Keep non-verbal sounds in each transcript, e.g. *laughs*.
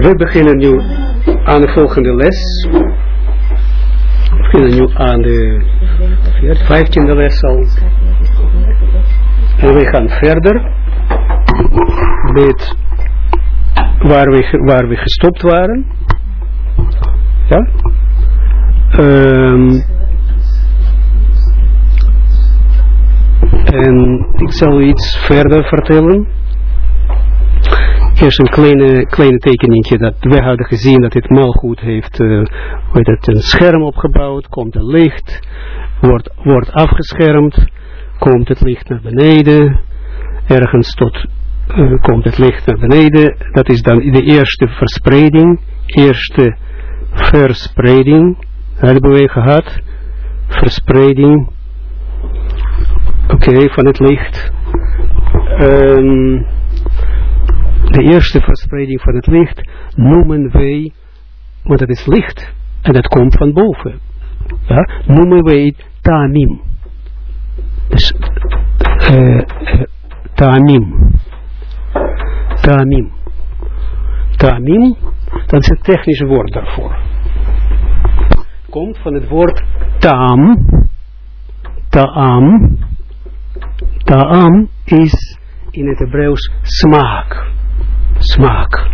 we beginnen nu aan de volgende les. We beginnen nu aan de vijftiende les al. En we gaan verder met waar we, waar we gestopt waren. Ja. Um, en ik zal iets verder vertellen. Eerst een kleine, kleine tekeningetje dat we hadden gezien dat dit malgoed heeft uh, het, een scherm opgebouwd, komt er licht, wordt, wordt afgeschermd, komt het licht naar beneden, ergens tot uh, komt het licht naar beneden, dat is dan de eerste verspreiding, eerste verspreiding, hebben we gehad, verspreiding, oké, van het licht. Um, de eerste verspreiding van het licht noemen wij, want het is licht en het komt van boven. Ja, noemen wij tamim. Dus uh, uh, tamim. Tamim. Tamim, dat is het technische woord daarvoor. Komt van het woord taam. Taam. Taam is in het Hebreeuws smaak smaak.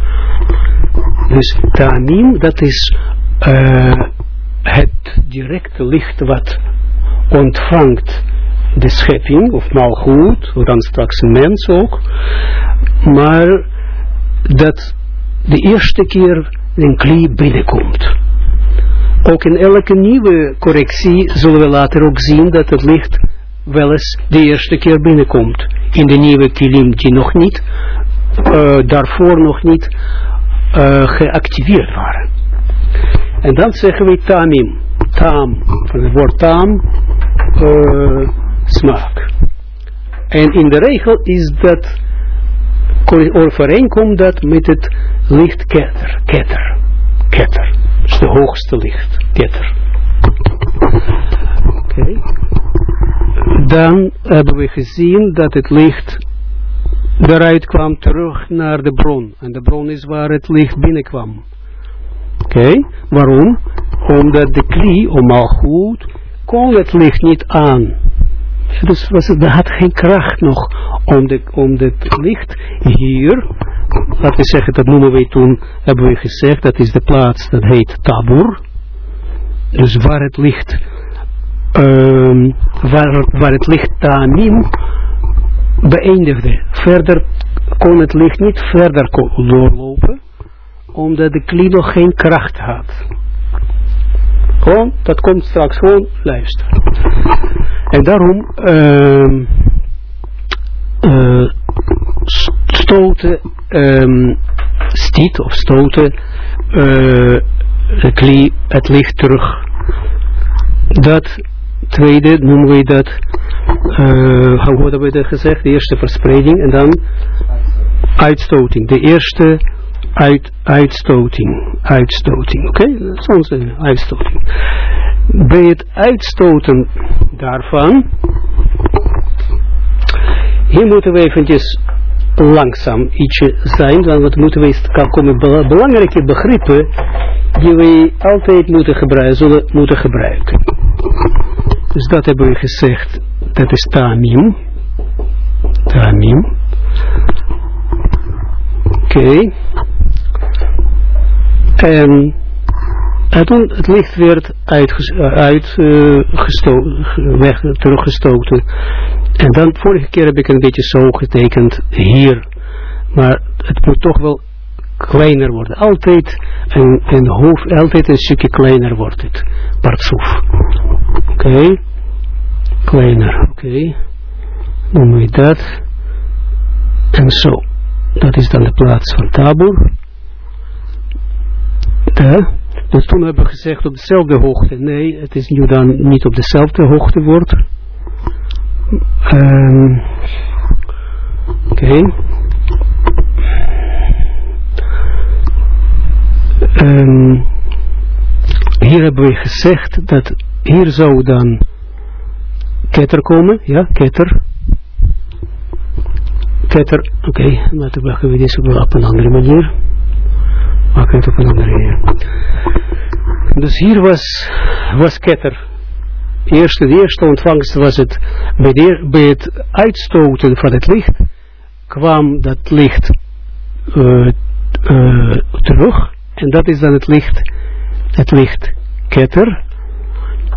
Dus tamim, dat is uh, het directe licht wat ontvangt de schepping, of malgoed, of dan straks een mens ook, maar dat de eerste keer een klie binnenkomt. Ook in elke nieuwe correctie zullen we later ook zien dat het licht wel eens de eerste keer binnenkomt. In de nieuwe kilim die nog niet daarvoor nog niet uh, geactiveerd waren. En dan zeggen we tamim. Tam, van het woord tam, uh, smaak. En in de regel is dat, overeenkomt dat met het licht ketter, ketter, ketter. Dus de hoogste licht, ketter. Oké. Dan hebben we gezien dat het licht daaruit kwam terug naar de bron. En de bron is waar het licht binnenkwam. Oké, waarom? Omdat de klie, omal goed, kon het licht niet aan. Dus was het, had geen kracht nog om, de, om het licht hier, laten we zeggen, dat noemen we toen, hebben we gezegd, dat is de plaats, dat heet tabur. Dus waar het licht, um, waar, waar het licht tamim beëindigde. Verder kon het licht niet verder doorlopen, omdat de klie nog geen kracht had. Gewoon, dat komt straks gewoon, luister. En daarom uh, uh, stoten, um, stiet of stoten de klie het licht terug. Dat tweede noemen we dat uh, hoe hadden we dat gezegd? De eerste verspreiding en dan uitstoting. De eerste uit, uitstoting. Uitstoting. Oké, okay? is onze uitstoting. Bij het uitstoten daarvan, hier moeten we eventjes langzaam ietsje zijn, want moeten we komen belangrijke begrippen die we altijd moeten gebruiken, zullen moeten gebruiken. Dus dat hebben we gezegd dat is tamim. Tamim. Oké. En, en toen het licht werd uitgestoken, uh, weg, teruggestoken. En dan, vorige keer heb ik een beetje zo getekend hier. Maar het moet toch wel kleiner worden. Altijd een, een hoofd, altijd een stukje kleiner wordt het. Partsoef. Oké. Kleiner, oké. Okay. Noemen we dat. En zo. Dat is dan de plaats van tabur. De. Dus toen hebben we gezegd op dezelfde hoogte. Nee, het is nu dan niet op dezelfde hoogte wordt. Um, oké. Um, hier hebben we gezegd dat hier zou dan ketter komen, ja, ketter. Ketter, oké, okay, laten we deze op een andere manier. Maak het op een andere manier. Dus hier was, was ketter. Eerste, de eerste ontvangst was het bij, de, bij het uitstoten van het licht kwam dat licht uh, uh, terug en dat is dan het licht het licht ketter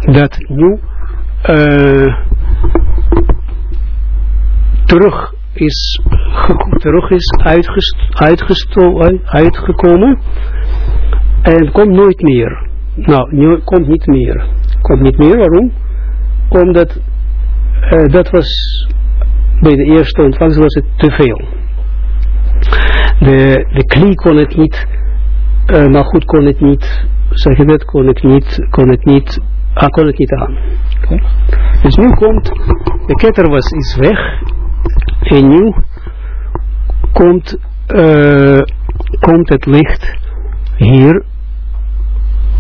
dat nu uh, terug is, terug is uitgekomen en komt nooit meer. Nou, nu, komt niet meer. Komt niet meer, waarom? Omdat uh, dat was bij de eerste ontvangst was het te veel. De, de kon het niet, uh, maar goed kon het niet, zeg je dat, kon het niet, kon het niet, ah, kon het niet. Dus nu komt, de ketter was, is weg, en nu komt, uh, komt het licht hier,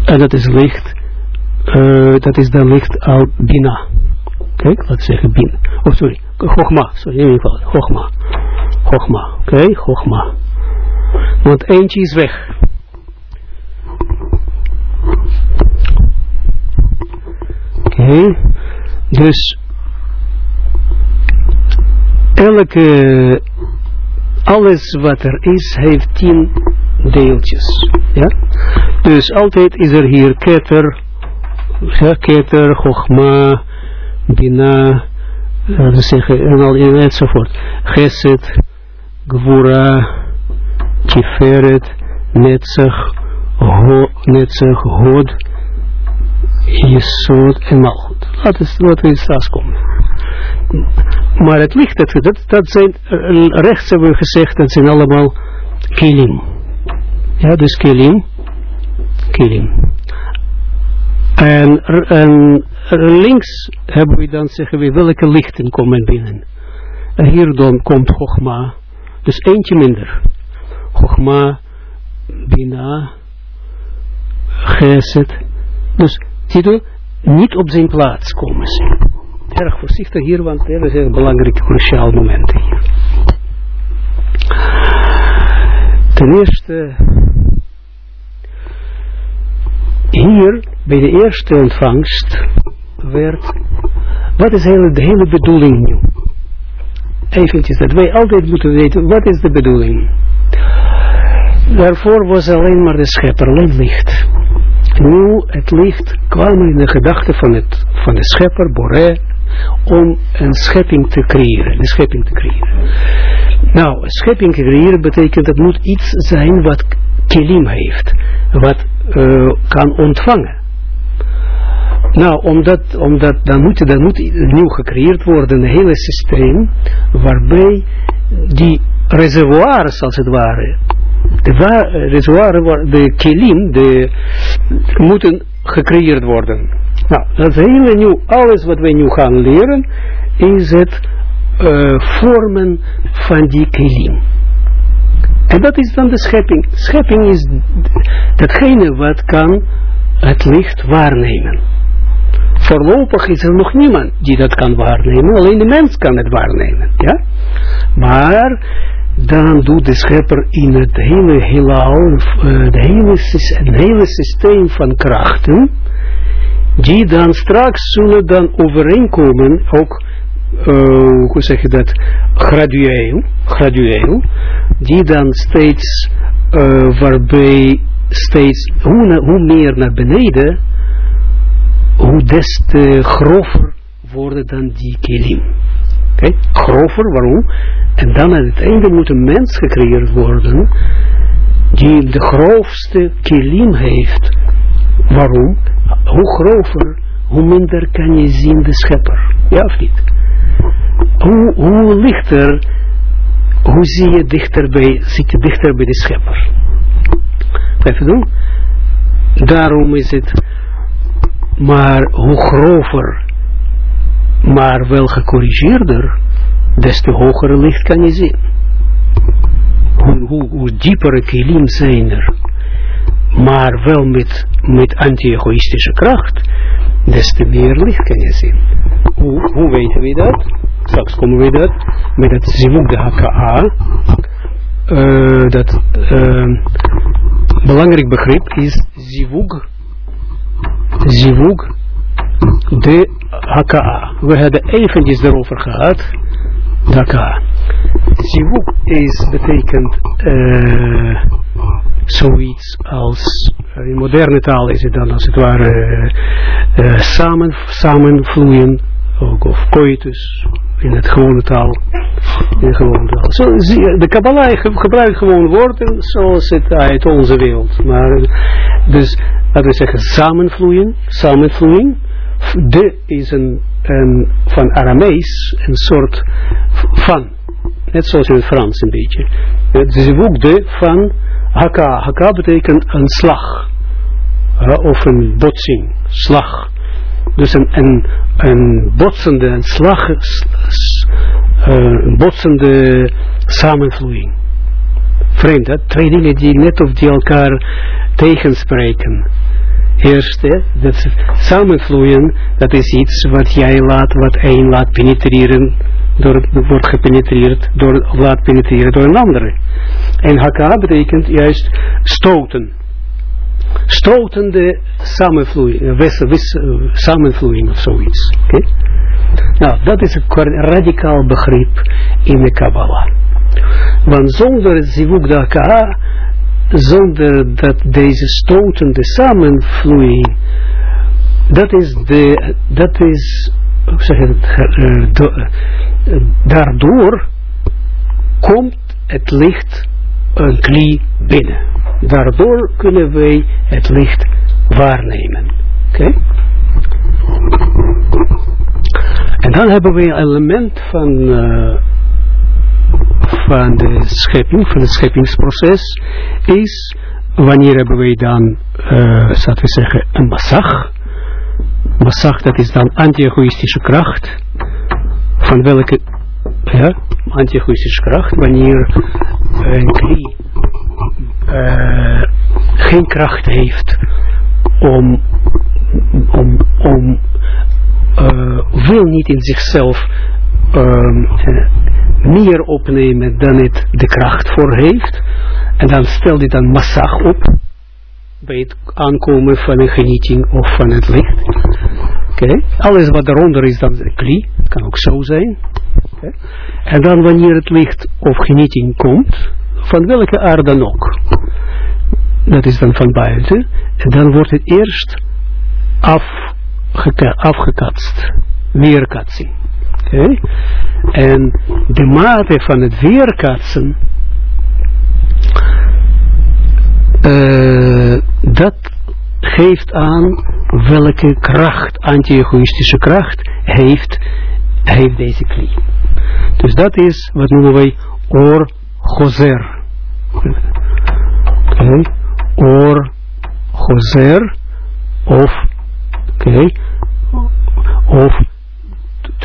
en dat is licht, uh, dat is dan licht al bina. Kijk, we zeggen bin. Oh, sorry, Chogma, sorry, in ieder geval, Chogma. Oké, okay. Want eentje is weg. Okay. dus elke, alles wat er is, heeft tien deeltjes. Ja? Dus altijd is er hier keter, ja, keter, chogma, bina, we zeggen, en al enzovoort. Geset, gvura, tiferet, netzach, ho, netzach, jesod en malchut. Laat het straks komen. Maar het licht, dat, dat, dat zijn, rechts hebben we gezegd, dat zijn allemaal kilim. Ja, dus kilim, kilim. En, en links hebben we dan, zeggen we, welke lichten komen binnen. En hier dan komt Chogma, dus eentje minder. Chogma, Bina, Geset. Dus, u, niet op zijn plaats komen ze. Erg voorzichtig hier, want er is een belangrijk, cruciaal moment hier. Ten eerste, hier, bij de eerste ontvangst, werd, wat is hele, de hele bedoeling nu? Eventjes, dat wij altijd moeten weten, wat is de bedoeling? Daarvoor was alleen maar de schepper, alleen licht. Nu, het licht kwam in de gedachte van, het, van de schepper, Boré, om een schepping te creëren, een schepping te creëren. Nou, schepping te creëren betekent, dat moet iets zijn wat kilim heeft, wat uh, kan ontvangen. Nou, omdat, omdat dan, moet, dan moet nieuw gecreëerd worden een hele systeem waarbij die reservoirs als het ware, de reservoirs, de kilim, de, moeten gecreëerd worden. Nou, dat hele nieuw, alles wat wij nu gaan leren, is het uh, vormen van die kilim. En dat is dan de schepping. Schepping is datgene wat kan het licht waarnemen. Voorlopig is er nog niemand die dat kan waarnemen, alleen de mens kan het waarnemen. Ja? Maar dan doet de schepper in het hele heelal, uh, de hele, een hele systeem van krachten, die dan straks zullen dan overeenkomen, ook, uh, hoe zeg je dat, gradueel, gradueel, die dan steeds, uh, waarbij steeds, hoe, hoe meer naar beneden, hoe des te grover worden dan die kelim. Okay? grover, waarom? En dan aan het einde moet een mens gecreëerd worden die de grofste kelim heeft. Waarom? Hoe grover, hoe minder kan je zien de schepper. Ja of niet? Hoe, hoe lichter, hoe zie je dichterbij, zit je dichter bij de schepper. Even doen? Daarom is het maar hoe grover, maar wel gecorrigeerder, des te hoger licht kan je zien. Hoe, hoe, hoe diepere kilim zijn er, maar wel met, met anti-egoïstische kracht, des te meer licht kan je zien. Hoe, hoe weten we dat? Straks komen we dat met het zivuk de HKA, uh, dat uh, belangrijk begrip is zivug, zivug, de haka. We hebben eventjes erover gehad, de haka. Zivug is, betekent uh, zoiets als, uh, in moderne taal is het dan als het ware uh, samen, samenvloeien, ook of coitus, in het gewone taal. In de gewone taal. Zo, de Kabbalah gebruikt gewoon woorden zoals het uit onze wereld. Maar, dus, laten we zeggen, samenvloeien, samenvloeien. De is een, een van Aramees, een soort van. Net zoals in het Frans een beetje. Het is de van Haka. Haka betekent een slag. of een botsing. Slag. Dus een, een, een botsende, slag, een botsende samenvloeiing. Vreemd, hè? Twee dingen die net of die elkaar tegenspreken. Eerste, dat samenvloeien, dat is iets wat jij laat, wat één laat penetreren, door, wordt gepenetreerd, door, laat penetreren door een andere. En haka betekent juist stoten stotende samenvloeiing, wis, wis, samenvloeiing of zoiets. Okay? Nou, dat is een radicaal begrip in de Kabbalah. Want zonder zivuk daka, zonder dat deze stotende samenvloeiing, dat is de, dat is, zeg je het, daardoor komt het licht een klie binnen. Daardoor kunnen wij het licht waarnemen. Oké? En dan hebben we een element van, uh, van de schepping, van het scheppingsproces, is wanneer hebben wij dan, uh, zouden we zeggen, een massag. Massag, dat is dan anti-egoïstische kracht, van welke, ja, anti-egoïstische kracht, wanneer een klie uh, geen kracht heeft om, om, om uh, wil niet in zichzelf uh, meer opnemen dan het de kracht voor heeft. En dan stelt hij dan massag op bij het aankomen van een genieting of van het licht. Alles wat eronder is dan de klie, kan ook zo zijn. En dan wanneer het licht of genieting komt, van welke aard dan ook. Dat is dan van buiten. En dan wordt het eerst afgeka afgekatst. Weerkatsing. En de mate van het weerkatsen, uh, dat geeft aan welke kracht, anti-egoïstische kracht, heeft, heeft deze klie. Dus dat is, wat noemen wij, or gozer. Okay. Or gozer of okay, of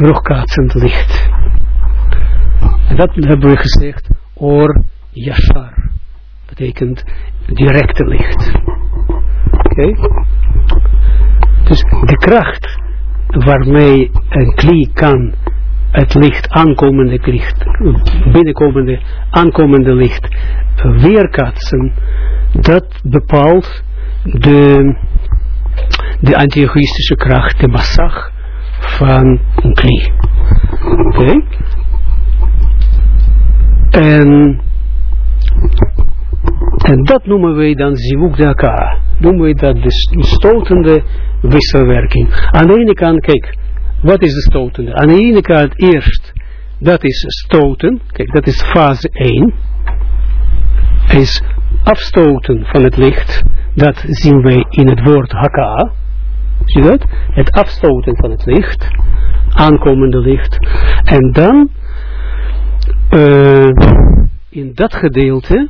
terugkaatsend licht. En dat hebben we gezegd, or yashar. Betekent directe licht. Oké. Dus de kracht waarmee een klie kan het licht, aankomende licht, binnenkomende, aankomende licht weerkatsen, dat bepaalt de, de anti-egoïstische kracht, de massag van een klie. Oké? En, en dat noemen wij dan zivuk daka. Noemen wij dat de stotende wisselwerking. Aan de ene kant, kijk, wat is de stotende? Aan de ene kant eerst, dat is stoten. Kijk, dat is fase 1. Is afstoten van het licht. Dat zien wij in het woord haka. Zie je dat? Het afstoten van het licht. Aankomende licht. En dan, uh, in dat gedeelte,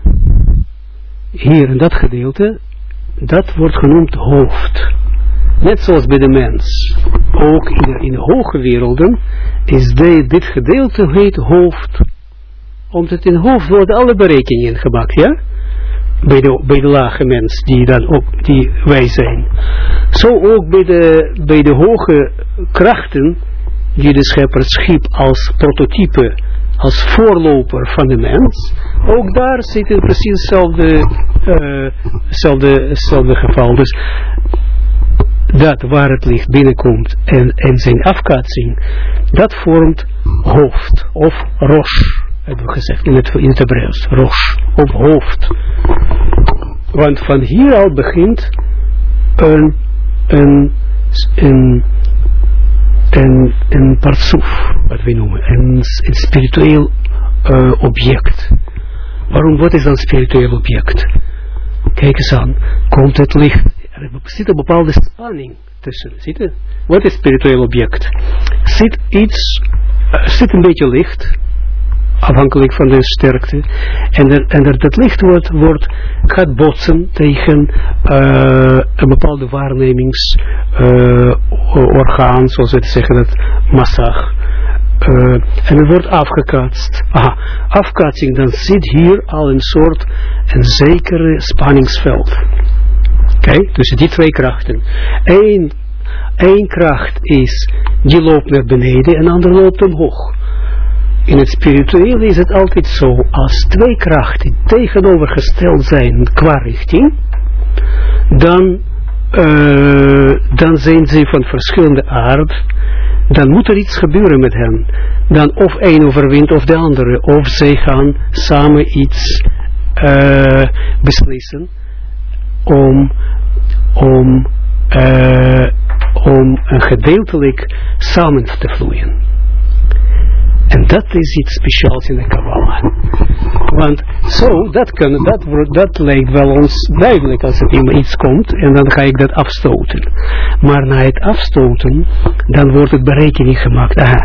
hier in dat gedeelte, dat wordt genoemd hoofd. Net zoals bij de mens. Ook in de, in hoge werelden is de, dit gedeelte heet hoofd. Omdat in hoofd worden alle berekeningen gemaakt, ja? Bij de, bij de lage mens, die dan ook, die wij zijn. Zo ook bij de, bij de hoge krachten, die de schepper schiep als prototype als voorloper van de mens, ook daar zit precies hetzelfde, uh, hetzelfde, geval. Dus dat waar het licht binnenkomt en, en zijn afkaatsing, dat vormt hoofd of rosh, hebben we gezegd in het, in het Hebreeuws, rosh of hoofd. Want van hier al begint een, een, een, een, een partsoef, wat we noemen, een, een spiritueel uh, object. Waarom, wat is dan spiritueel object? Kijk eens aan, komt het licht, er zit een bepaalde spanning tussen, ziet je? Wat is spiritueel object? Zit iets, uh, zit een beetje licht, afhankelijk van de sterkte. En, er, en er, dat licht wordt, wordt, gaat botsen tegen uh, een bepaalde waarnemingsorgaan, uh, zoals we het zeggen, dat massag. Uh, en het wordt afgekaatst. Aha, afkaatsing, dan zit hier al een soort, een zekere spanningsveld. Oké, tussen die twee krachten. Eén, één kracht is, die loopt naar beneden en de ander loopt omhoog in het spirituele is het altijd zo, als twee krachten tegenovergesteld zijn qua richting, dan, uh, dan zijn ze van verschillende aard, dan moet er iets gebeuren met hen. Dan of een overwint of de andere, of zij gaan samen iets uh, beslissen om, om, uh, om een gedeeltelijk samen te vloeien. Dat is iets speciaals in de Kabbalah. Want zo, dat, kan, dat, dat lijkt wel ons duidelijk als er iets komt en dan ga ik dat afstoten. Maar na het afstoten, dan wordt het berekening gemaakt.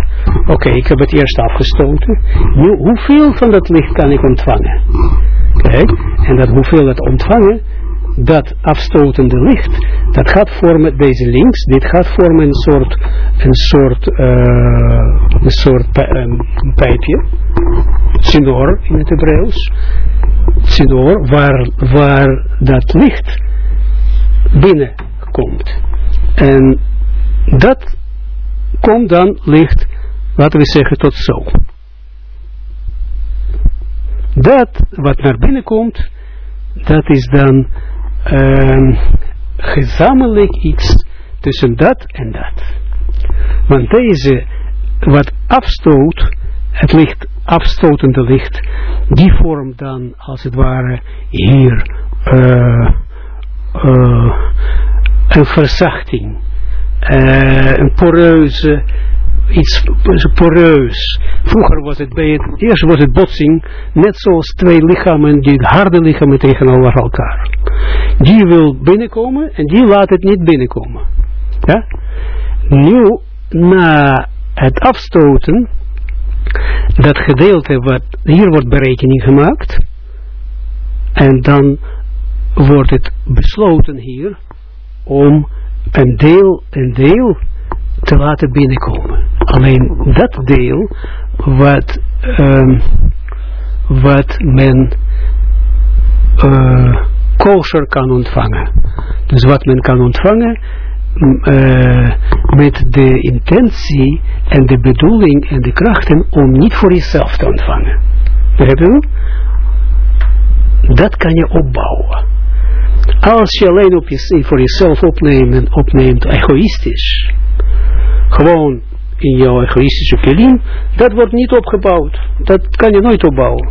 Oké, ik heb het eerst afgestoten. Nu, hoeveel van dat licht kan ik ontvangen? Kijk, en dat hoeveel het ontvangen, dat afstotende licht, dat gaat vormen, deze links, dit gaat vormen een soort, een soort, uh, een soort um, pijpje, sinor in het Hebreeuws, sinor, waar, waar dat licht binnenkomt. En dat komt dan licht, laten we zeggen, tot zo. Dat wat naar binnen komt, dat is dan uh, gezamenlijk iets tussen dat en dat. Want deze, wat afstoot, het licht, afstotende licht, die vormt dan als het ware hier uh, uh, een verzachting, uh, een poreuze iets poreus. Vroeger was het bij het, eerst was het botsing, net zoals twee lichamen, die harde lichamen tegenover elkaar. Die wil binnenkomen en die laat het niet binnenkomen. Ja? Nu, na het afstoten, dat gedeelte wat, hier wordt berekening gemaakt, en dan wordt het besloten hier, om een deel, een deel te laten binnenkomen. Alleen dat deel wat, um, wat men uh, kosher kan ontvangen. Dus wat men kan ontvangen uh, met de intentie en de bedoeling en de krachten om niet voor jezelf te ontvangen. Begrijp je? Dat kan je opbouwen. Als je alleen op je, voor jezelf opneemt, opneemt egoïstisch, gewoon in jouw egoïstische kelim, dat wordt niet opgebouwd. Dat kan je nooit opbouwen.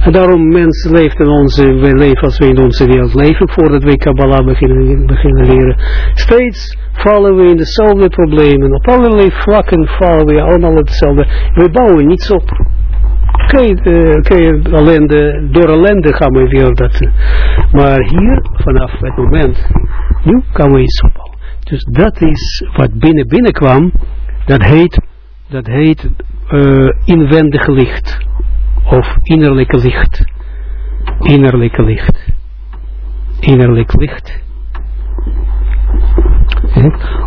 En daarom mens leeft in onze, we leven als we in onze wereld leven, voordat we Kabbalah beginnen, beginnen leren. Steeds vallen we in dezelfde problemen. Op allerlei vlakken vallen we allemaal hetzelfde. We bouwen niets op. Oké, okay, ellende, door ellende gaan we weer dat. Maar hier, vanaf het moment, nu kan we iets opbouwen. Dus dat is wat binnen binnenkwam, dat heet, dat heet uh, inwendig licht. Of innerlijke licht. Innerlijke licht. Innerlijk licht.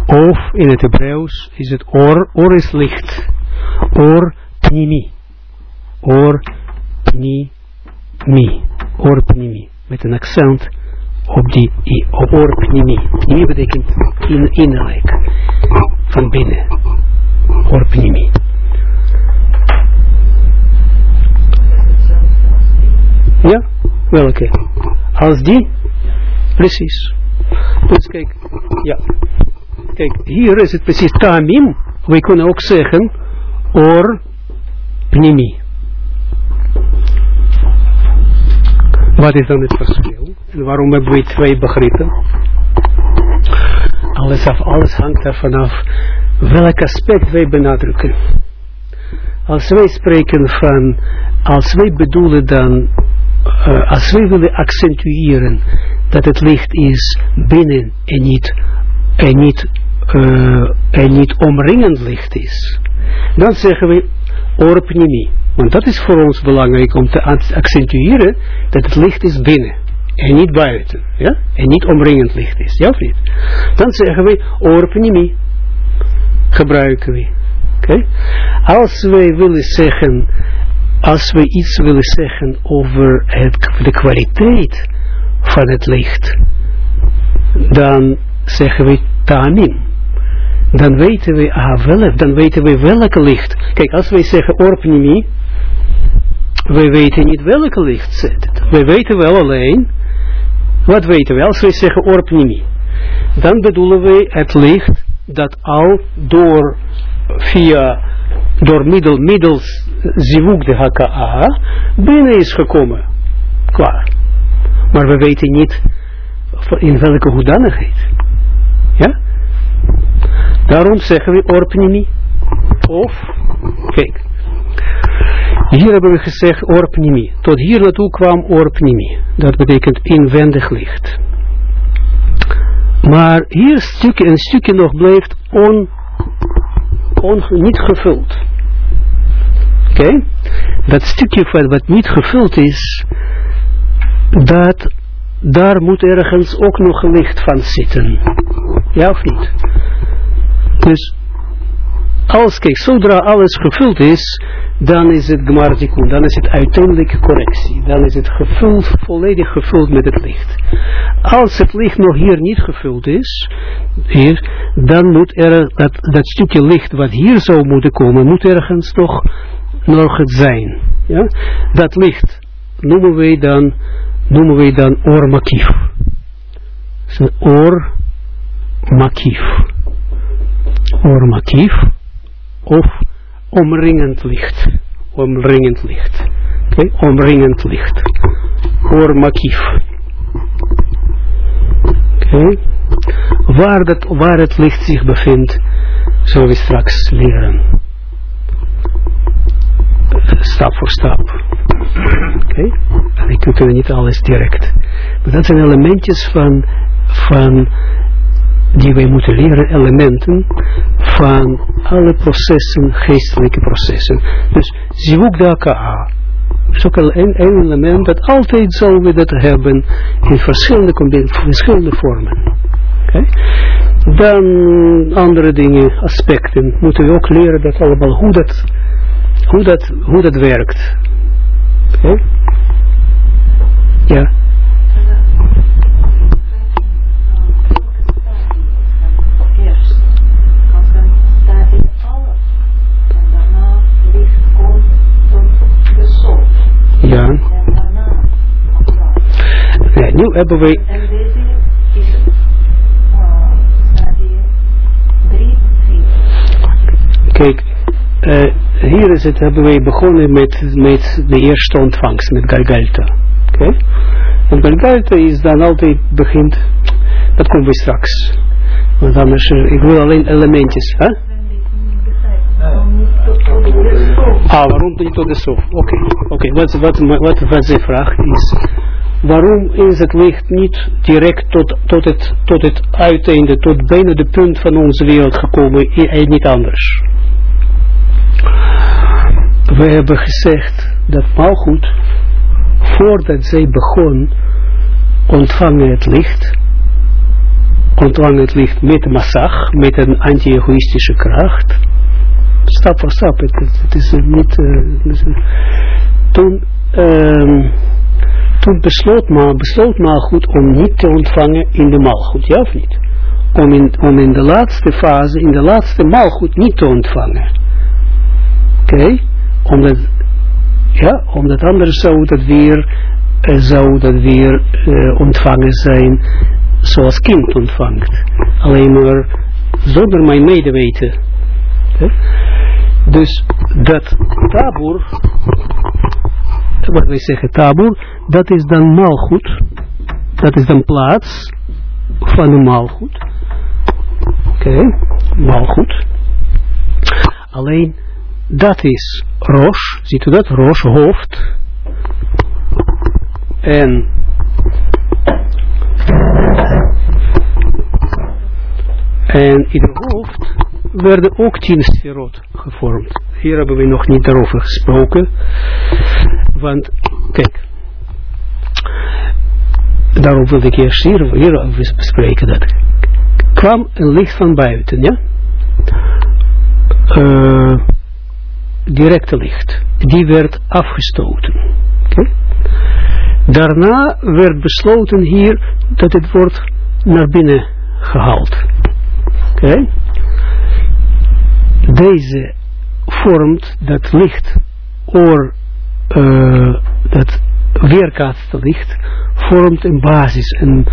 Of in het Hebreeuws is het oor, oor is licht. Oor pnimi. Oor pnimi. Oor pnimi. Met een accent op die op orpnimi. Pnimi betekent in, innerlijk, van binnen. Orpnimi. Ja, welke? Als die? Precies. Dus kijk, ja. Kijk, hier is het precies tamim. We kunnen ook zeggen or pnimi. Wat is dan het verschil? Waarom hebben we twee begrippen? Alles, alles hangt er vanaf welk aspect wij benadrukken. Als wij spreken van, als wij bedoelen dan, uh, als wij willen accentueren dat het licht is binnen en niet, en niet, uh, en niet omringend licht is, dan zeggen we orpnimi. Want dat is voor ons belangrijk om te accentueren dat het licht is binnen en niet buiten. Ja? En niet omringend licht is. Ja of niet? Dan zeggen we orpnimi. Gebruiken we. Oké? Als wij willen zeggen, als we iets willen zeggen over het, de kwaliteit van het licht, dan zeggen we tamim. Dan weten we, ah, welk, dan weten we welke licht. Kijk, als wij zeggen orpnimi, wij weten niet welke licht zit. Wij weten wel alleen, wat weten we als wij zeggen orpnimi? Dan bedoelen we het licht dat al door, via, door middel, middels zivuk de haka binnen is gekomen. Klaar. Maar we weten niet in welke hoedanigheid. Ja? Daarom zeggen we orpnimi. Of, kijk, hier hebben we gezegd orpnimi. Tot hier naartoe kwam orpnimi. Dat betekent inwendig licht. Maar hier stukje, een stukje nog blijft on, on, niet gevuld. Oké? Dat stukje van wat niet gevuld is, dat, daar moet ergens ook nog licht van zitten. Ja of niet? Dus, als, kijk, zodra alles gevuld is, dan is het gmartikun, dan is het uiteindelijke correctie. Dan is het gevuld, volledig gevuld met het licht. Als het licht nog hier niet gevuld is, hier, dan moet er dat, dat stukje licht wat hier zou moeten komen, moet ergens toch nog het zijn. Ja? Dat licht noemen wij dan, noemen wij dan makief. Of omringend licht. Omringend licht. Oké, omringend licht. Or makief. Oké. Waar, waar het licht zich bevindt, zullen we straks leren. Stap voor stap. Oké. Okay. En ik niet alles direct. Maar dat zijn elementjes van, van die wij moeten leren, elementen van alle processen, geestelijke processen. Dus zivuk daka is ook een, een element dat altijd zullen we dat hebben in verschillende, verschillende vormen. Dan andere dingen, aspecten, moeten we ook leren dat allemaal, hoe dat, hoe dat, hoe dat werkt. Ja nu hebben wij... Kijk, uh, hier is het, hebben wij begonnen met, met de eerste ontvangst, met Galgalta. Oké? Okay? En Galgalta is dan altijd begint, dat komt we straks. Want anders, ik wil alleen elementjes. Hè? Ah, waarom niet tot de sof? Oké, oké. Wat, wat, wat, wat vraag is, waarom is het licht niet direct tot, tot, het, tot het uiteinde, tot bijna de punt van onze wereld gekomen en niet anders? We hebben gezegd dat Malgoed, voordat zij begon, ontvangen het licht, ontvangen het licht met massag, met een anti-egoïstische kracht, stap voor stap. Het, is niet... Uh, toen, um, toen besloot maar, besloot maar goed om niet te ontvangen in de maalgoed, ja of niet? Om in, om in de laatste fase, in de laatste maalgoed niet te ontvangen. Oké? Okay? Omdat, ja, omdat anders zou dat weer uh, zou dat weer uh, ontvangen zijn zoals kind ontvangt. Alleen maar zonder mijn medeweten. Dus dat tabur, wat wij zeggen tabur, dat is dan maalgoed. Dat is dan plaats van een maalgoed. Oké, okay. maalgoed. Alleen dat is roos, ziet u dat? Roos, hoofd. En en in het hoofd werden ook tien sferot gevormd. Hier hebben we nog niet daarover gesproken. Want, kijk, daarom wilde ik eerst hier, hierover bespreken. Dat kwam een licht van buiten, ja? Uh, directe licht. Die werd afgestoten. Daarna werd besloten hier dat het wordt naar binnen gehaald. Deze vormt dat licht, oor, uh, dat weerkaatste licht, vormt een basis, een,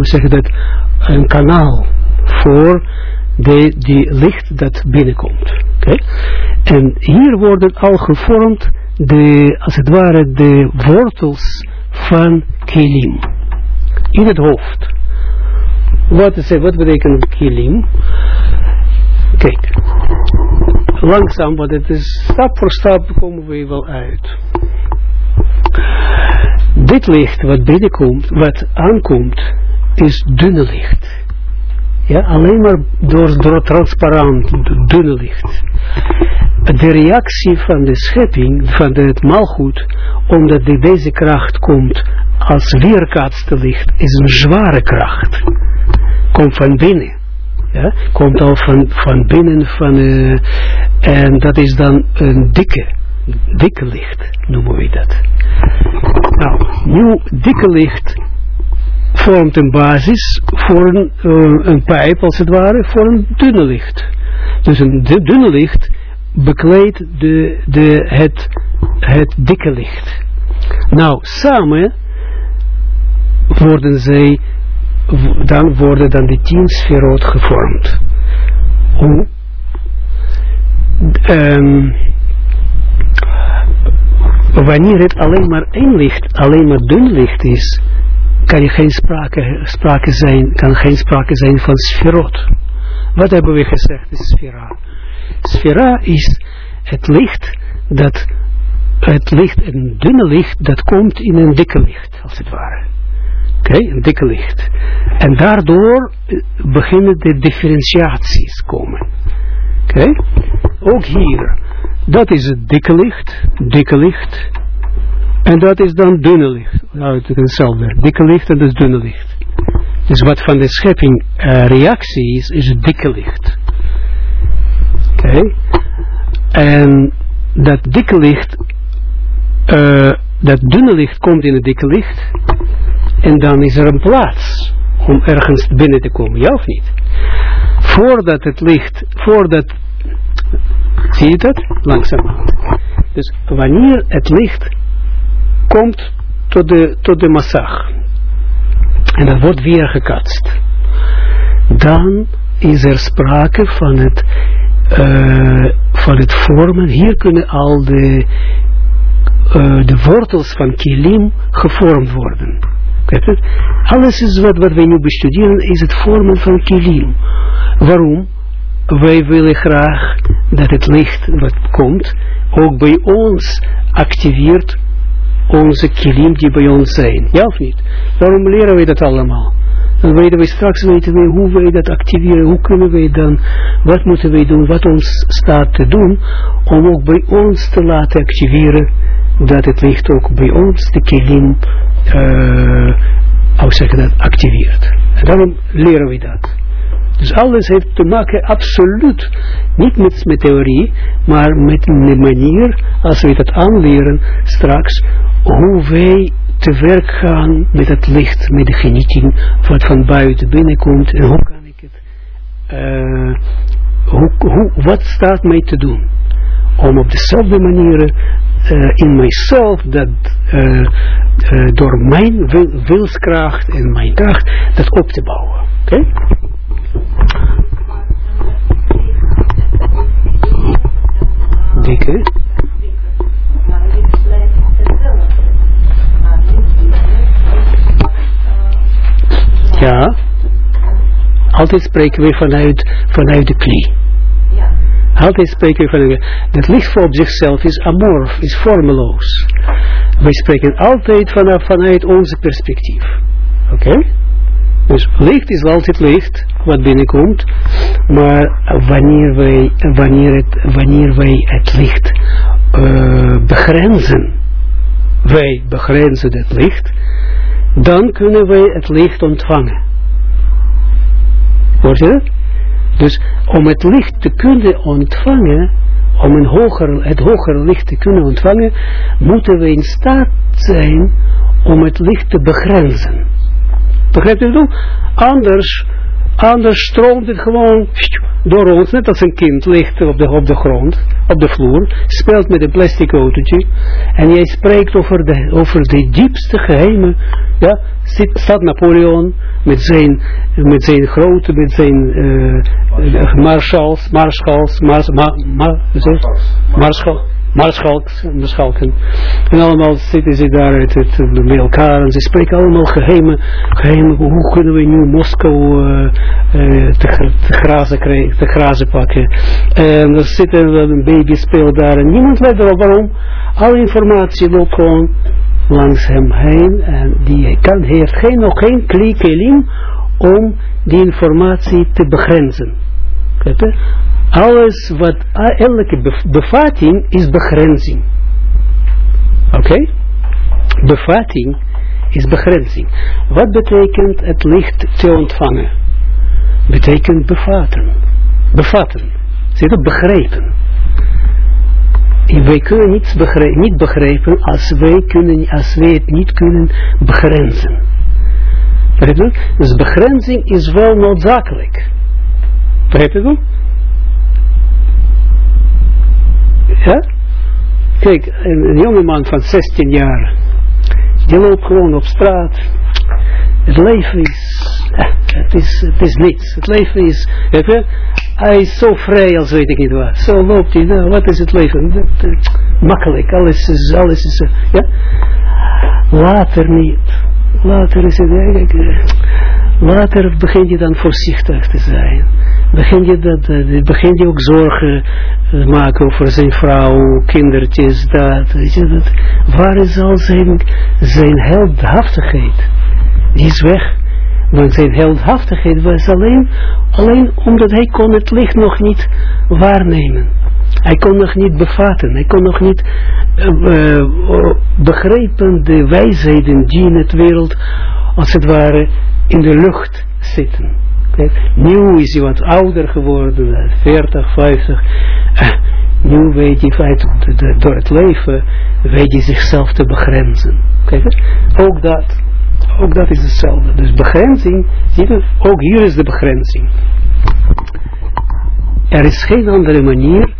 zeg dat, een kanaal voor de, die licht dat binnenkomt. Okay? En hier worden al gevormd de, als het ware, de wortels van kilim. In het hoofd. Wat, is, wat betekent kilim? Kijk. Langzaam, want het is stap voor stap komen we wel uit. Dit licht wat binnenkomt, wat aankomt, is dunne licht. Ja, alleen maar door, door transparant, dunne licht. De reactie van de schepping, van het maalgoed, omdat de, deze kracht komt als weerkaatste licht, is een zware kracht. Komt van binnen. Ja, komt al van, van binnen, van, uh, en dat is dan een dikke, dikke licht, noemen we dat. Nou, nu dikke licht vormt een basis voor een, uh, een pijp, als het ware, voor een dunne licht. Dus een dunne licht bekleedt de, de, het, het dikke licht. Nou, samen worden zij, dan worden dan de tien sferot gevormd. Um, wanneer het alleen maar één licht, alleen maar dun licht is, kan je geen sprake, sprake zijn, kan geen sprake zijn van sferot. Wat hebben we gezegd, is sfera. Sfera is het licht dat, het licht, een dunne licht, dat komt in een dikke licht, als het ware. Oké, een dikke licht. En daardoor beginnen de differentiaties komen. Oké, ook hier. Dat is het dikke licht, dikke licht, en dat is dan dunne licht. Nou, het hetzelfde. Dikke licht en is dunne licht. Dus wat van de schepping uh, reactie is, is het dikke licht. Oké. En dat dikke licht, uh, dat dunne licht komt in het dikke licht. En dan is er een plaats om ergens binnen te komen, ja of niet? Voordat het licht, voordat, zie je dat? Langzaam. Dus wanneer het licht komt tot de, tot de massag. En dat wordt weer gekatst. Dan is er sprake van het, uh, van het vormen. Hier kunnen al de, uh, de wortels van kilim gevormd worden. Alles is wat, wat wij nu bestuderen, is het vormen van kilim. Waarom? Wij willen graag dat het licht wat komt, ook bij ons activeert onze kilim die bij ons zijn. Ja of niet? Waarom leren we dat allemaal? Dan weten we straks weten we hoe wij dat activeren, hoe kunnen wij dan, wat moeten wij doen, wat ons staat te doen, om ook bij ons te laten activeren, dat het licht ook bij ons de kilim, uh, hoe zeg dat, activeert. En daarom leren we dat. Dus alles heeft te maken absoluut niet met, met theorie, maar met de manier, als we dat aanleren straks, hoe wij te werk gaan met het licht, met de genieting wat van buiten binnenkomt en hoe kan ik het, uh, hoe, hoe, wat staat mij te doen om op dezelfde manier uh, in mijzelf, dat uh, door mijn wil, wilskracht en mijn kracht, dat op te bouwen. Oké? Okay? Dikke. Ja. Altijd spreken we vanuit, vanuit de knie. Altijd spreken we van, het licht op zichzelf is amorf, is vormeloos. Wij spreken altijd vanaf, vanuit onze perspectief. Oké? Okay? Dus licht is altijd licht, wat binnenkomt, maar wanneer wij, wanneer het, wanneer wij het licht uh, begrenzen, wij begrenzen het licht, dan kunnen wij het licht ontvangen. Hoort je dat? Dus om het licht te kunnen ontvangen, om een hoger, het hogere licht te kunnen ontvangen, moeten we in staat zijn om het licht te begrenzen. Begrijpt u dat? Anders, anders stroomt het gewoon door ons, net als een kind ligt op de, op de grond, op de vloer, speelt met een plastic autootje, en jij spreekt over de, over de diepste geheimen, ja, zit, staat Napoleon met zijn, met zijn grote, met zijn uh, marschals, marschals, mars, ma, ma, marschal, maarschalks, maarschalken. En allemaal zitten ze daar met elkaar en ze spreken allemaal geheimen, geheimen hoe kunnen we nu Moskou uh, uh, te, grazen krijgen, te grazen pakken. En er zitten een baby speelt daar en niemand weet erop waarom. Alle informatie loopt gewoon langs hem heen en die kan, heeft geen, nog geen klikeling om die informatie te begrenzen. Alles wat, elke bevatting is begrenzing. Oké? Okay? Bevatting is begrenzing. Wat betekent het licht te ontvangen? Betekent bevatten. Bevatten. Zit het begrepen wij kunnen niets begrijpen, niet begrijpen als wij, kunnen, als wij het niet kunnen begrenzen. Dus begrenzing is wel noodzakelijk. Begrijp je Ja? Kijk, een, een jongeman van 16 jaar, die loopt gewoon op straat. Het leven is, eh, het is, het is niets. Het leven is, weet hij is zo vrij als weet ik niet wat. Zo loopt hij, nou, wat is het leven? Makkelijk, alles is, alles is, ja. Later niet. Later is het later begin je dan voorzichtig te zijn. Begin je, dat, begin je ook zorgen maken over zijn vrouw, kindertjes, dat, weet je, dat. Waar is al zijn, zijn heldhaftigheid? Die is weg. Want zijn heldhaftigheid was alleen, alleen omdat hij kon het licht nog niet waarnemen. Hij kon nog niet bevatten, hij kon nog niet uh, begrijpen de wijsheden die in het wereld, als het ware, in de lucht zitten. Kijk, nu is hij wat ouder geworden, 40, 50. Uh, nu weet hij door het leven, weet hij zichzelf te begrenzen. Ook dat ook dat is hetzelfde. Dus begrenzing, ook hier is de begrenzing. Er is geen andere manier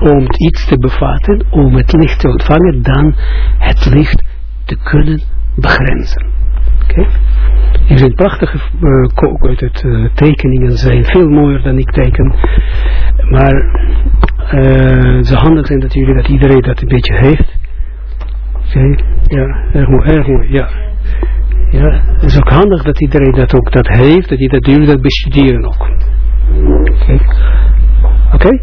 om iets te bevatten, om het licht te ontvangen, dan het licht te kunnen begrenzen. Oké? Er zijn prachtige uh, het, uh, tekeningen, zijn veel mooier dan ik teken. Maar uh, zo handig zijn dat jullie, dat iedereen dat een beetje heeft. Oké, ja, erg mooi, erg mooi, ja. Ja, het is ook handig dat iedereen dat ook dat heeft, dat dat jullie dat bestuderen ook. Oké? Okay?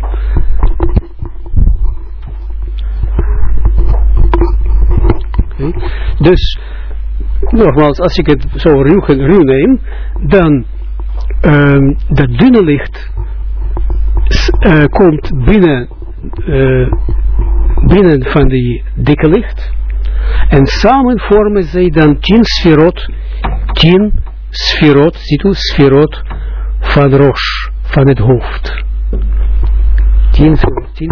Okay. Dus, nogmaals, als ik het zo ruw, ruw neem, dan um, dat dunne licht uh, komt binnen, uh, binnen van die dikke licht en samen vormen zij dan tien sferot, tien sferot, ziet u, sferot van van het hoofd. Tien,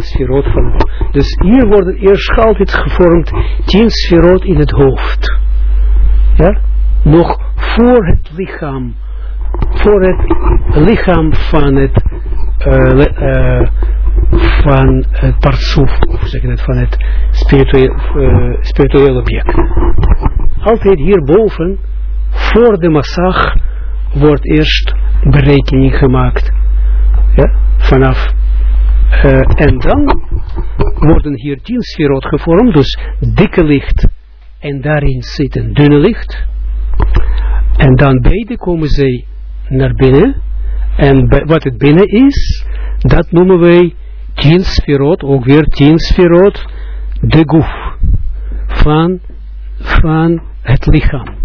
sferot van. Dus hier worden eerst altijd gevormd tien sferot in het hoofd. Ja? Nog voor het lichaam, voor het lichaam van het uh, van het partsoef, of zeg dat, van het spirituele, uh, spirituele object. Altijd hierboven, voor de massag, wordt eerst berekening gemaakt. Ja, vanaf. En dan worden hier tien sferot gevormd, dus dikke licht en daarin zit een dunne licht. En dan beide komen zij naar binnen. En wat het binnen is, dat noemen wij tien sferot, ook weer tien sferot, de goef van, van het lichaam.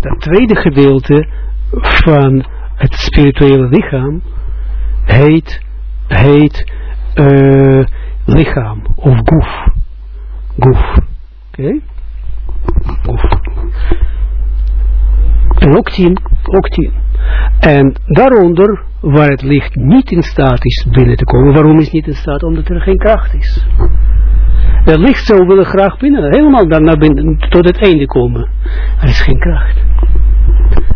Dat tweede gedeelte van het spirituele lichaam heet, heet uh, lichaam of goef. Goef. Oké? En ook tien. En daaronder, waar het licht niet in staat is binnen te komen. Waarom is het niet in staat? Omdat er geen kracht is. Het licht zou willen graag binnen, helemaal dan binnen, tot het einde komen. Er is geen kracht.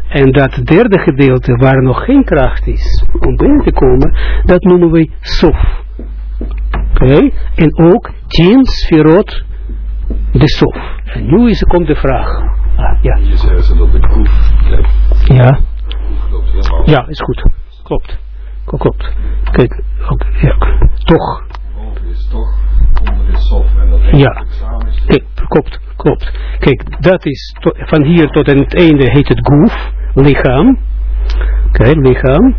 En dat derde gedeelte, waar nog geen kracht is om binnen te komen, dat noemen we sof. Oké? En ook tien sferot de sof. En nu is, komt de vraag. Ah, ja. Je zei ze dat de koef. Ja. Ja, is goed. Klopt. Klopt. Kijk, ook, ja. toch. Boven is toch, onder sof. En dat ja. Kijk, klopt, klopt. Kijk, dat is, van hier tot aan het einde heet het goef, lichaam. Kijk, lichaam.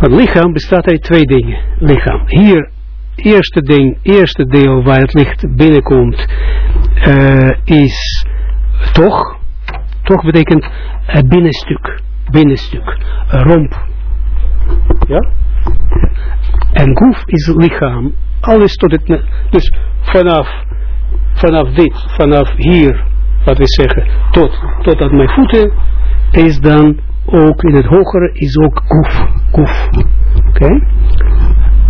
Maar lichaam bestaat uit twee dingen. Lichaam. Hier, eerste ding, eerste deel waar het licht binnenkomt, uh, is toch. Toch betekent het binnenstuk. Binnenstuk. Romp. Ja? En goef is lichaam. Alles tot het... Dus vanaf, vanaf dit, vanaf hier, wat we zeggen, tot, tot aan mijn voeten, is dan ook in het hogere, is ook goef. Goef. Oké?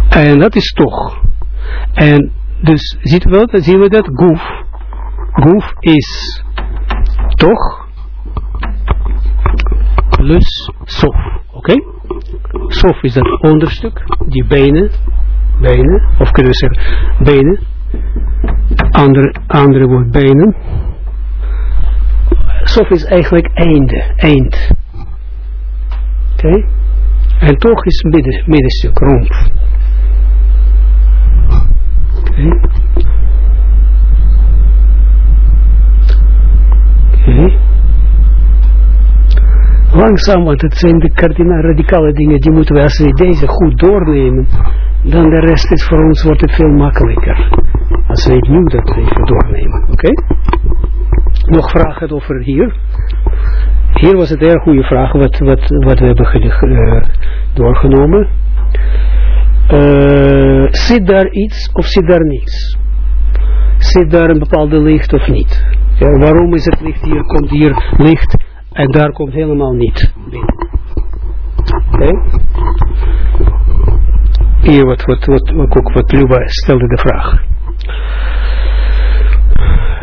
En dat is toch. En dus ziet wel, dan zien we dat goef. Goef is toch plus sof. Oké? Okay? Sof is dat onderstuk, die benen, benen, of kunnen we zeggen benen. Andere, andere woord benen. Sof is eigenlijk einde, eind. Oké? En toch is midden, middenstuk, romp. Oké? Langzaam, want het zijn de kardinale radicale dingen, die moeten we als we deze goed doornemen, dan de rest is voor ons wordt het veel makkelijker. Als we het nu dat even doornemen, oké? Nog vragen over hier? Hier was het een erg goede vraag, wat, wat, wat we hebben uh, doorgenomen. Uh, zit daar iets of zit daar niets? Zit daar een bepaalde licht of niet? Ja, waarom is het licht hier, komt hier licht en daar komt helemaal niet binnen. Oké? Hier wat, wat, wat, wat, wat Luba stelde de vraag.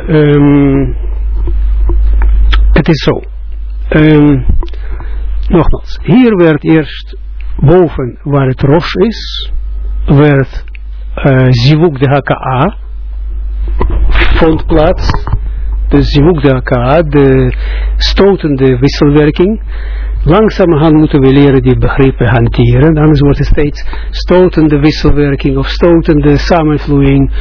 Um, het is zo. Um, nogmaals, hier werd eerst boven waar het ros is, werd uh, de HKA vond plaats de zivugdaka, de stotende wisselwerking. Langzamerhand moeten we leren die begrippen hanteren, anders wordt het steeds stotende wisselwerking of stotende samenvloeiing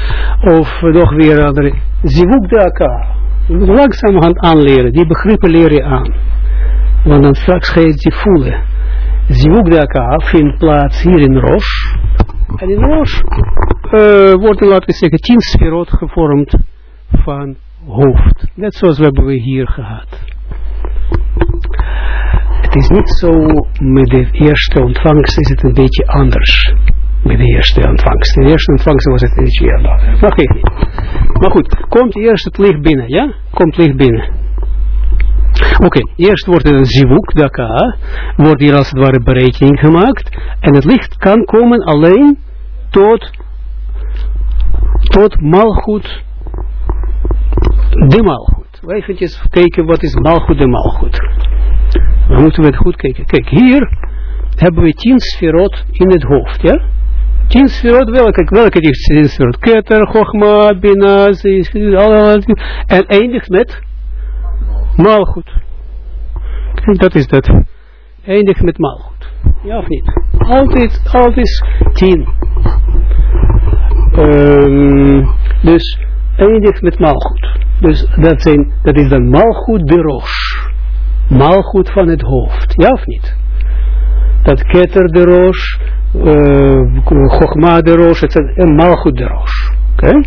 of nog weer andere. Zivugdaka. Je moet langzamerhand aanleren, die begrippen leer je aan. Want dan straks ga je die voelen. Zivugdaka vindt plaats hier in Rosh. En in Rosh uh, worden, laten we zeggen, tien sferot gevormd van hoofd. Net zoals we hebben we hier gehad. Het is niet zo met de eerste ontvangst is het een beetje anders. Met de eerste ontvangst. De eerste ontvangst was het een beetje anders. Maar. Maar goed, komt eerst het licht binnen, ja? Komt licht binnen. Oké, eerst wordt er een zivuk, daka, wordt hier als het ware berekening gemaakt. En het licht kan komen alleen tot, tot malgoed de maalgoed. Wij eventjes kijken wat is maalgoed de maalgoed. Dan moeten we het goed kijken. Kijk, hier hebben we tien sferot in het hoofd, ja? Tien sferot, welke, welke die tien sferot? Keter, Chochma, Bina, en eindigt met Malchut. Kijk, dat is dat. Eindigt met Malchut. Ja of niet? Altijd, altijd tien. Um, dus eindigt met Malchut. Dus dat, zijn, dat is dan Malchut de Rosh. Malchut van het hoofd. Ja of niet? Dat Keter de Rosh uh, de Rosh, en Malchut de. Oké? Okay?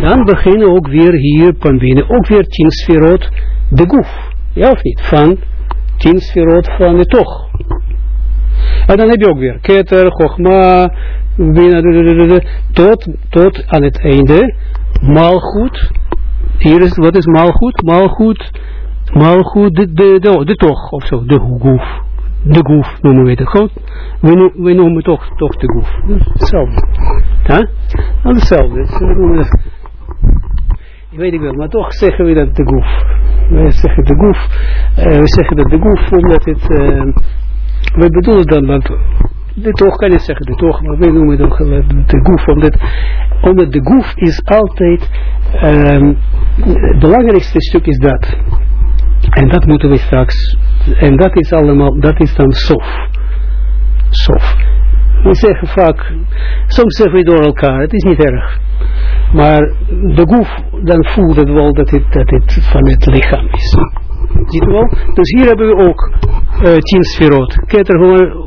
Dan beginnen ook weer hier van binnen, ook weer tien sferot de goef. Ja of niet? Van tien sferot van de toch. En dan heb je ook weer Keter, Chogma, tot, tot aan het einde, Malchut. Hier is, wat is Malchut? Malchut, Malchut, de, de, de, de toch, of zo, de goef de goef noemen we het goed. We, we noemen toch, toch de goef. Hetzelfde. Ja? Hetzelfde. Ik weet ik wel, maar toch zeggen we dat de goef. We zeggen de goef. Uh, we zeggen dat de goef omdat het... Uh, we bedoelen dan, want de toch kan je zeggen, de toch, maar we noemen het ook de goef, omdat, omdat de goef is altijd, um, het belangrijkste stuk is dat. En dat moeten we straks, en dat is allemaal, dat is dan sof. Sof. We zeggen vaak, soms zeggen we door elkaar, het is niet erg. Maar de goef, dan voelt het wel dat het, dat het van het lichaam is. Ziet u wel? Dus hier hebben we ook uh, tien sferot.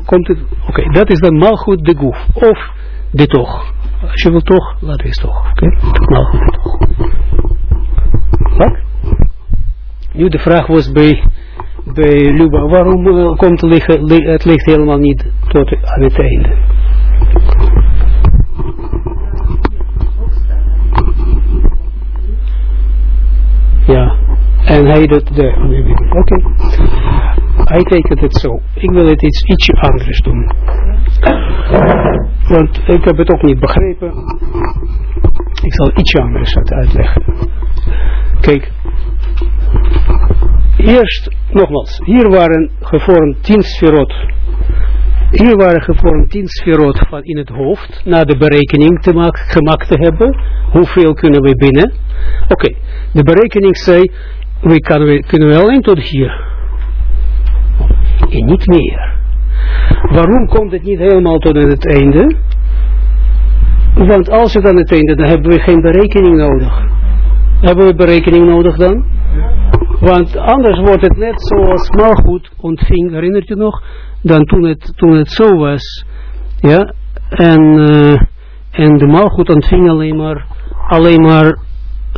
Komt het, oké, dat is dan malgoed de goef. Of de toch. Als je wil toch, laat we toch. Oké, okay? malgoed de toch. Wat? Nu de vraag was bij, bij Luba, waarom uh, komt het licht, het licht helemaal niet tot aan het einde? En hij doet de, oké, okay. hij tekent het zo. Ik wil het iets ietsje anders doen. Want ik heb het ook niet begrepen. Ik zal ietsje anders uitleggen. Kijk, Eerst, nogmaals, hier waren gevormd tien sferot. Hier waren gevormd tien sferot van in het hoofd, na de berekening te maken, gemaakt te hebben. Hoeveel kunnen we binnen? Oké, de berekening zei, we, we kunnen alleen tot hier. En niet meer. Waarom komt het niet helemaal tot het einde? Want als het aan het einde, dan hebben we geen berekening nodig. Hebben we berekening nodig dan? Want anders wordt het net zoals Malgoed ontving, herinnert je nog? Dan toen het, toen het zo was. Ja. En, uh, en de Malgoed ontving alleen maar, alleen maar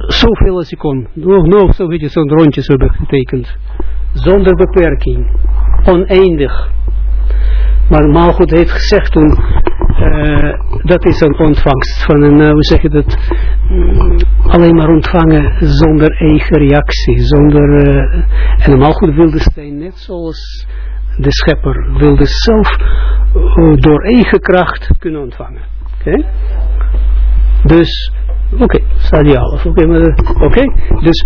zoveel als hij kon. Nog, nog zo weet je, zo'n rondje zo getekend. Zonder beperking. Oneindig. Maar Malgoed heeft gezegd toen, uh, dat is een ontvangst van een, uh, hoe zeg je dat, mm, alleen maar ontvangen zonder eigen reactie, zonder, uh, en Malgoed wilde zijn net zoals de schepper wilde zelf door eigen kracht kunnen ontvangen. Dus, oké, okay, staat die alles. Oké, dus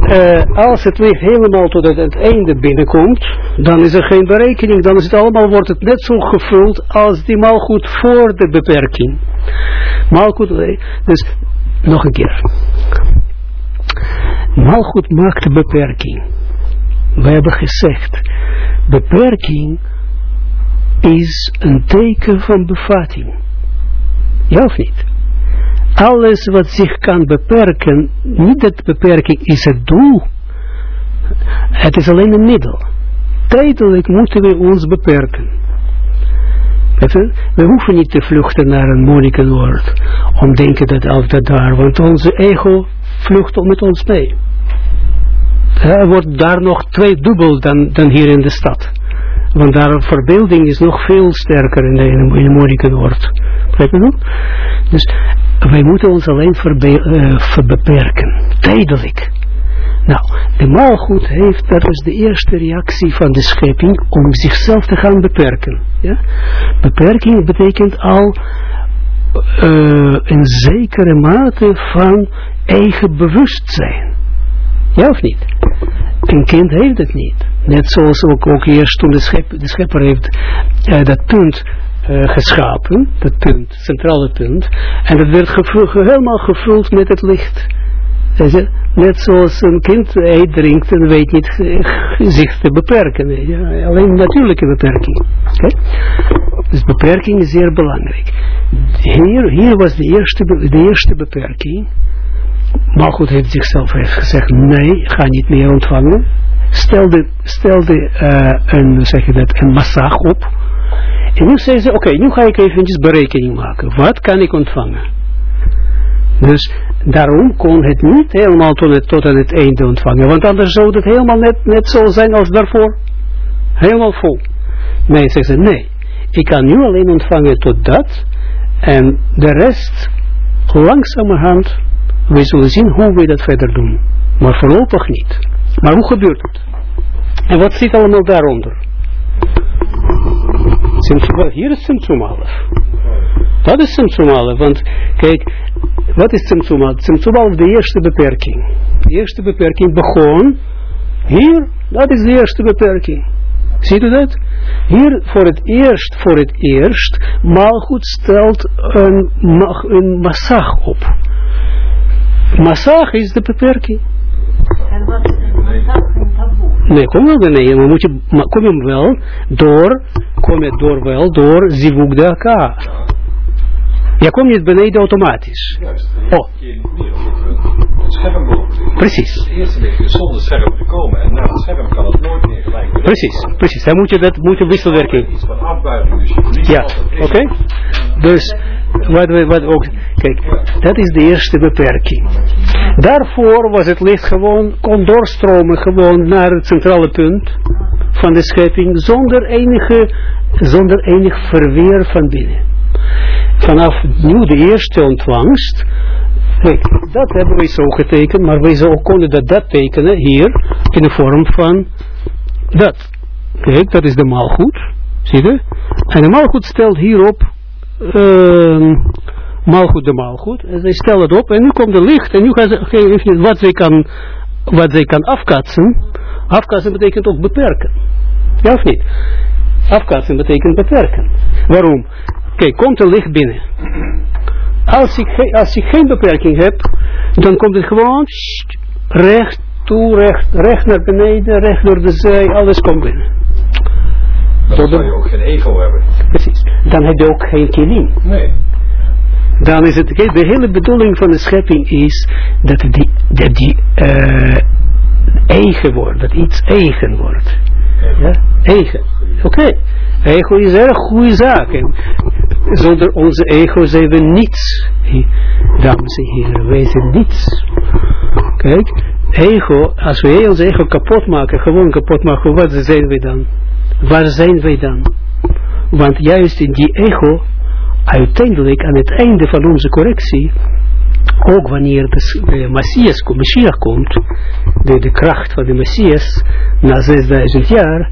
uh, als het licht helemaal tot het, het, einde binnenkomt, dan is er geen berekening, dan is het allemaal, wordt het net zo gevuld als die maalgoed voor de beperking. Maalgoed, dus nog een keer. Maalgoed maakt de beperking. We hebben gezegd, beperking is een teken van bevatting. Ja of niet? Alles wat zich kan beperken, niet dat beperking is het doel, het is alleen een middel. Tijdelijk moeten we ons beperken. We hoeven niet te vluchten naar een monnikenwoord, om denken dat of dat daar, want onze ego vlucht met ons mee. Hij wordt daar nog twee dubbel dan, dan hier in de stad. Want daar verbeelding is nog veel sterker in de, in je nog? Dus wij moeten ons alleen uh, beperken. Tijdelijk. Nou, de maalgoed heeft, dat is de eerste reactie van de schepping om zichzelf te gaan beperken. Ja? Beperking betekent al uh, een zekere mate van eigen bewustzijn. Ja of niet? Een kind heeft het niet. Net zoals ook, ook eerst toen de, schep, de schepper heeft uh, dat punt eh, geschapen, dat punt, centrale punt, en dat werd gevuld, helemaal gevuld met het licht. Net zoals een kind eet, drinkt en weet niet eh, zich te beperken. je. Alleen natuurlijke beperking. Oké? Dus beperking is zeer belangrijk. Hier, hier was de eerste, de eerste beperking. Malchut heeft zichzelf heeft gezegd, nee, ga niet meer ontvangen. Stelde, stelde eh, een, zeg je dat, een massag op. En nu zei ze, oké, nu ga ik eventjes berekening maken. Wat kan ik ontvangen? Dus daarom kon het niet helemaal tot, het, tot aan het einde ontvangen. Want anders zou het helemaal net, net zo zijn als daarvoor. Helemaal vol. Nee, zegt ze, nee. Ik kan nu alleen ontvangen tot dat. En de rest, langzamerhand, we zullen zien hoe we dat verder doen. Maar voorlopig niet. Maar hoe gebeurt het? En wat zit allemaal daaronder? Hier is Simtsum. Dat is Simtsum want kijk, wat is Simtsum Alef? Simtsum Alef, de eerste beperking. De eerste beperking begon hier, dat is de eerste beperking. Ziet u dat? Hier voor het eerst, voor het eerst, Malchut stelt een, een massag op. Massag is de beperking. En wat is een massag en taboe? Nee, kom wel beneden, maar moet je, maar kom je wel door, kom je door wel door zivuk de elkaar. Je komt niet beneden automatisch. Juist. Oh. Scherm. Precies, Het eerste ligt is zonder scherm gekomen en na het scherm kan het nooit meer gelijk precies, precies. Dan moet je dat, moet je wisselwerking. Iets van afbuiging, dus je verliest Ja, oké. Dus, wat, we, wat ook, kijk, dat is de eerste beperking. Daarvoor was het licht gewoon, kon doorstromen gewoon naar het centrale punt van de schepping, zonder enige, zonder enig verweer van binnen. Vanaf nu de eerste ontvangst, kijk, dat hebben wij zo getekend, maar wij zo konden dat, dat tekenen hier, in de vorm van dat. Kijk, dat is de maalgoed, zie je? En de maalgoed stelt hierop ehm maalgoed de maalgoed. En zij stellen het op en nu komt de licht en nu gaan ze wat zij kan, wat zij kan afkatsen. Afkatsen betekent ook beperken. Ja of niet? Afkatsen betekent beperken. Waarom? Kijk, komt er licht binnen. Als ik, als ik geen beperking heb, dan komt het gewoon sst, recht toe, recht, recht naar beneden, recht door de zij, alles komt binnen. Dan Tot zou je ook geen ego hebben. Precies. Dan heb je ook geen kilim. Nee. dan is het, kijk, de hele bedoeling van de schepping is dat die, dat die eh, eigen wordt, dat iets eigen wordt. Ja, eigen. Oké, ego is een goede zaak. Zonder onze ego zijn we niets. Dames en heren, wij zijn niets. Kijk, ego, als wij ons ego kapot maken, gewoon kapot maken, wat zijn wij dan? Waar zijn wij dan? Want juist in die ego uiteindelijk aan het einde van onze correctie, ook wanneer de, de Messias, komt, de, kracht van de Messias, na 6000 jaar,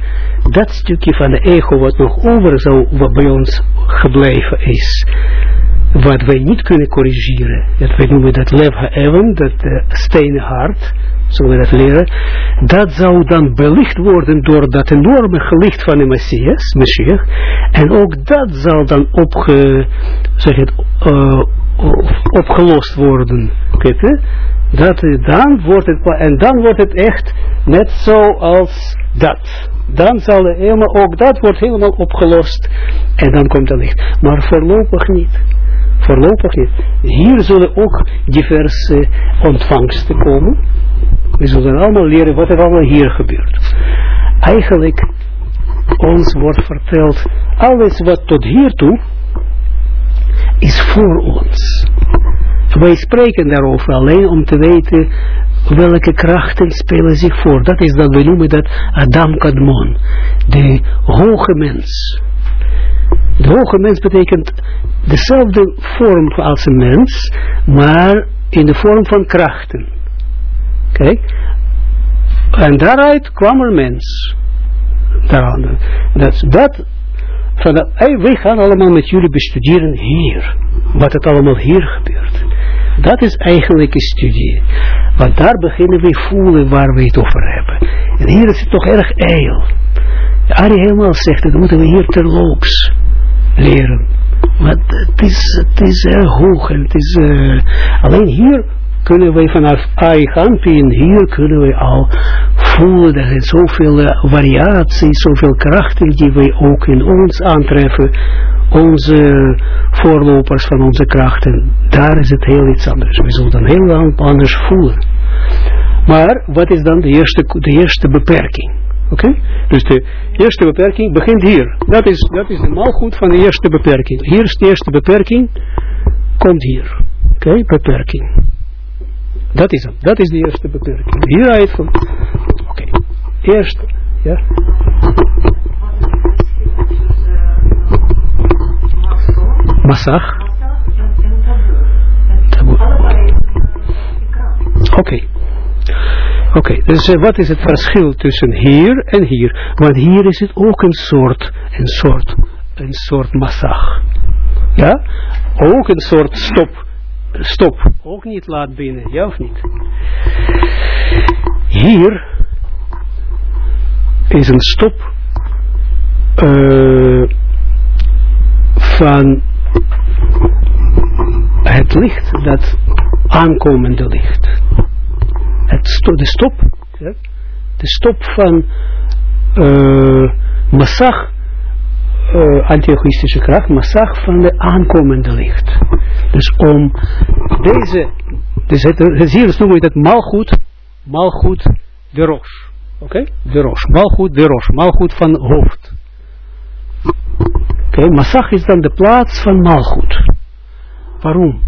dat stukje van de ego wat nog over zou, wat bij ons gebleven is, wat wij niet kunnen corrigeren, dat wij noemen dat lev ha'evan, dat uh, stenen hart, zullen we dat leren, dat zou dan belicht worden door dat enorme gelicht van de Messias, Messias, en ook dat zal dan opge, zeg het, uh, opgelost worden. Kijk? Dat, dan wordt het, en dan wordt het echt net zoals dat. Dan zal het helemaal, ook dat wordt helemaal opgelost en dan komt het licht. Maar voorlopig niet. Voorlopig niet. Hier zullen ook diverse ontvangsten komen. We zullen allemaal leren wat er allemaal hier gebeurt. Eigenlijk, ons wordt verteld, alles wat tot hiertoe is voor ons. Wij spreken daarover alleen om te weten welke krachten spelen zich voor. Dat is dat we noemen dat Adam Kadmon, de hoge mens. De hoge mens betekent dezelfde vorm als een mens, maar in de vorm van krachten. Kijk, en daaruit kwam er mens. Dat, dat, van wij gaan allemaal met jullie bestuderen hier. Wat het allemaal hier gebeurt. Dat is eigenlijk een studie. Want daar beginnen we voelen waar we het over hebben. En hier is het toch erg eil. Ari helemaal zegt, dat moeten we hier terloops. leren. Maar het is, het is erg hoog en het is, eh, alleen hier kunnen wij vanaf Aigampin, hier kunnen wij al voelen dat er zoveel uh, variatie, zoveel krachten die wij ook in ons aantreffen, onze voorlopers van onze krachten, daar is het heel iets anders. We zullen dan heel anders voelen. Maar wat is dan de eerste, de eerste beperking? Oké? Dus de eerste beperking begint hier. Dat is, dat is de maalgoed van de eerste beperking. Hier is de eerste beperking, komt hier. Oké, beperking. Dat is hem. Dat is de eerste beperking. Hieruit van. Oké. Eerst. Ja. Massag. Oké. Oké, dus uh, wat is het verschil tussen hier en hier? Want hier is het ook een soort, een soort, een soort massag. Ja? Ook een soort stop. Stop. Ook niet laat binnen, ja of niet? Hier is een stop uh, van het licht, dat aankomende licht. Het sto de stop, ja, de stop van uh, massag, uh, anti-egoïstische kracht, massag van de aankomende licht. Dus om deze, dus het, hier noemen we dat malgoed, malgoed de roos. Oké, okay? de roos, malgoed de roos, malgoed van hoofd. Oké, okay? is dan de plaats van malgoed. Waarom?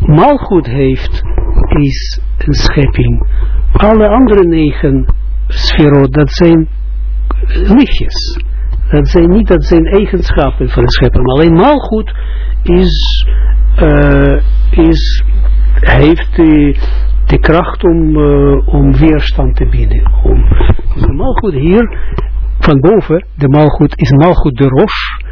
Malgoed heeft, is een schepping. Alle andere negen sferot, dat zijn lichtjes. Dat zijn niet, dat zijn eigenschappen van een schepping. Maar alleen malgoed is, uh, is, heeft de, de kracht om, uh, om weerstand te bieden. Om, de malgoed hier, van boven, de malgoed is malgoed de roos.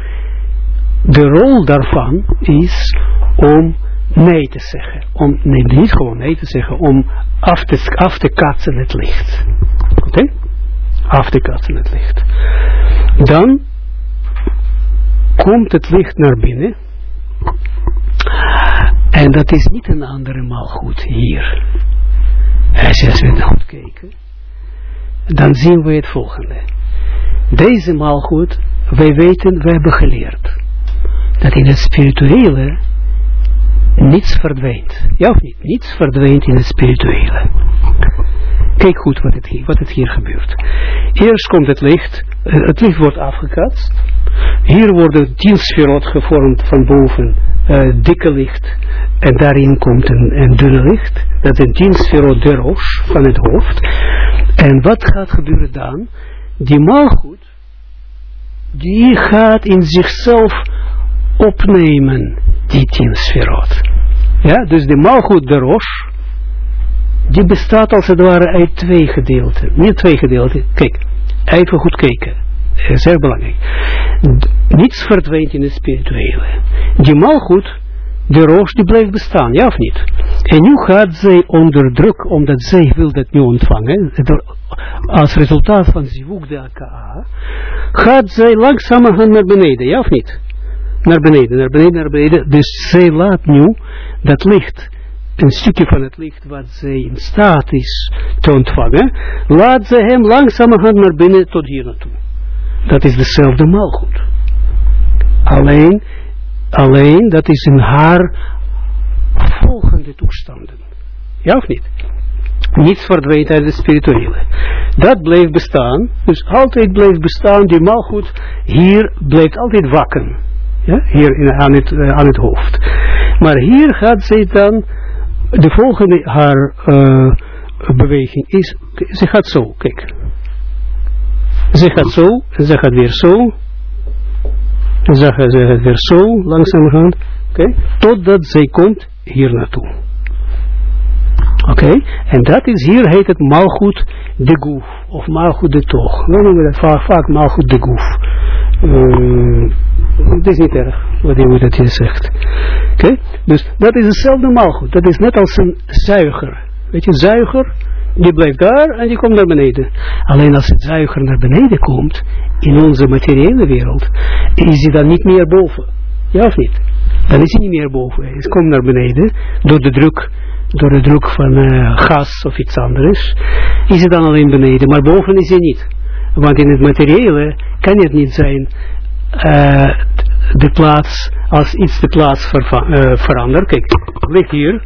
De rol daarvan is om nee te zeggen. Om, niet gewoon nee te zeggen, om af te, af te katsen het licht. Oké? Af te katsen het licht. Dan komt het licht naar binnen. En dat is niet een andere maalgoed hier. Als we goed kijken, dan zien we het volgende. Deze maalgoed, wij weten, wij hebben geleerd. Dat in het spirituele niets verdwijnt. Ja of niet? Niets verdwijnt in het spirituele. Kijk goed wat het, hier, wat hier gebeurt. Eerst komt het licht, het licht wordt afgekatst. Hier worden tien sferot gevormd van boven, uh, dikke licht. En daarin komt een, een dunne licht. Dat is een tien de roos van het hoofd. En wat gaat gebeuren dan? Die maalgoed, die gaat in zichzelf opnemen, die tien sferot. Ja, dus de maalgoed de roos, die bestaat als het ware uit twee gedeelten. Niet twee gedeelten. Kijk, even goed kijken. Zeer belangrijk. Niets verdwijnt in het spirituele. Die maalgoed, de roos, die blijft bestaan, ja of niet? En nu gaat zij onder druk, omdat zij wil dat nu ontvangen, als resultaat van zivuk de aka, gaat zij langzamerhand naar beneden, ja of niet? Naar beneden, naar beneden, naar beneden. Dus zij laat nu dat licht een stukje van het licht wat zij in staat is te ontvangen, laat ze hem langzamerhand naar binnen tot hier naartoe. Dat is dezelfde maalgoed. Alleen, alleen dat is in haar volgende toestanden. Ja of niet? Niets verdwijnt uit het spirituele. Dat blijft bestaan, dus altijd blijft bestaan, die maalgoed hier blijft altijd wakken. Ja, hier in, aan, het, uh, aan het hoofd. Maar hier gaat zij dan de volgende haar uh, beweging is, ze gaat zo, kijk. Ze gaat zo, ze gaat weer zo. Ze gaat, ze gaat weer zo, langzaam gaan. Okay, totdat zij komt hier naartoe. Oké, en dat is, hier heet het maalgoed de goef, of maalgoed de toch. We noemen dat vaak, vaak de goef. Uh, het is niet erg, wat je dat hier zegt. Oké, dus dat is hetzelfde maalgoed. Dat is net als een zuiger. Weet je, zuiger, Die blijft daar en die komt naar beneden. Alleen als het zuiger naar beneden komt, in onze materiële wereld, is hij dan niet meer boven. Ja of niet? Dan is hij niet meer boven. Hij komt naar beneden door de druk, door de druk van eh, gas of iets anders. Is hij dan alleen beneden, maar boven is hij niet. Want in het materiële kan het niet zijn eh, de plaats, als iets de plaats eh, verandert. Kijk, ligt hier.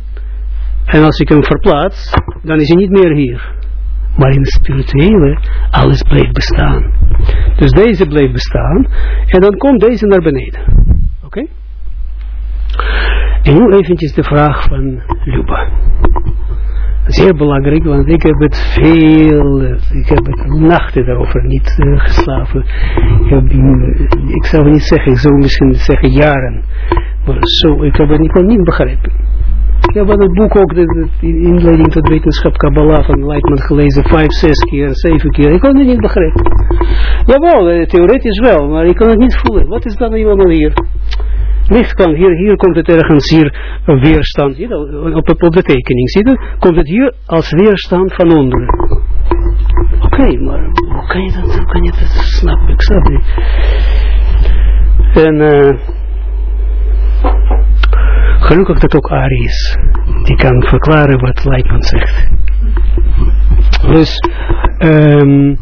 En als ik hem verplaats, dan is hij niet meer hier. Maar in het spirituele, alles blijft bestaan. Dus deze blijft bestaan. En dan komt deze naar beneden. Oké? En nu eventjes de vraag van Luba. Zeer belangrijk, want ik heb het veel, ik heb het nachten daarover niet eh, geslapen. Ik, heb, eh, ik zou niet zeggen, ik zou misschien zeggen jaren. Maar zo, ik heb het niet, niet begrepen. Ik heb het boek ook, de, de inleiding tot wetenschap Kabbalah van Leitman gelezen, vijf, zes keer, zeven keer. Ik kon het niet begrijpen. Jawel, eh, theoretisch wel, maar ik kon het niet voelen. Wat is dan helemaal hier? Licht kan, hier, hier komt het ergens hier een weerstand, je dat? op, op, op de tekening, zie je, komt het hier als weerstand van onderen. Oké, maar hoe kan je dat, hoe kan je dat snappen, ik snap niet. En eh gelukkig dat ook Ari is, die kan verklaren wat Leitman zegt. Dus, ehm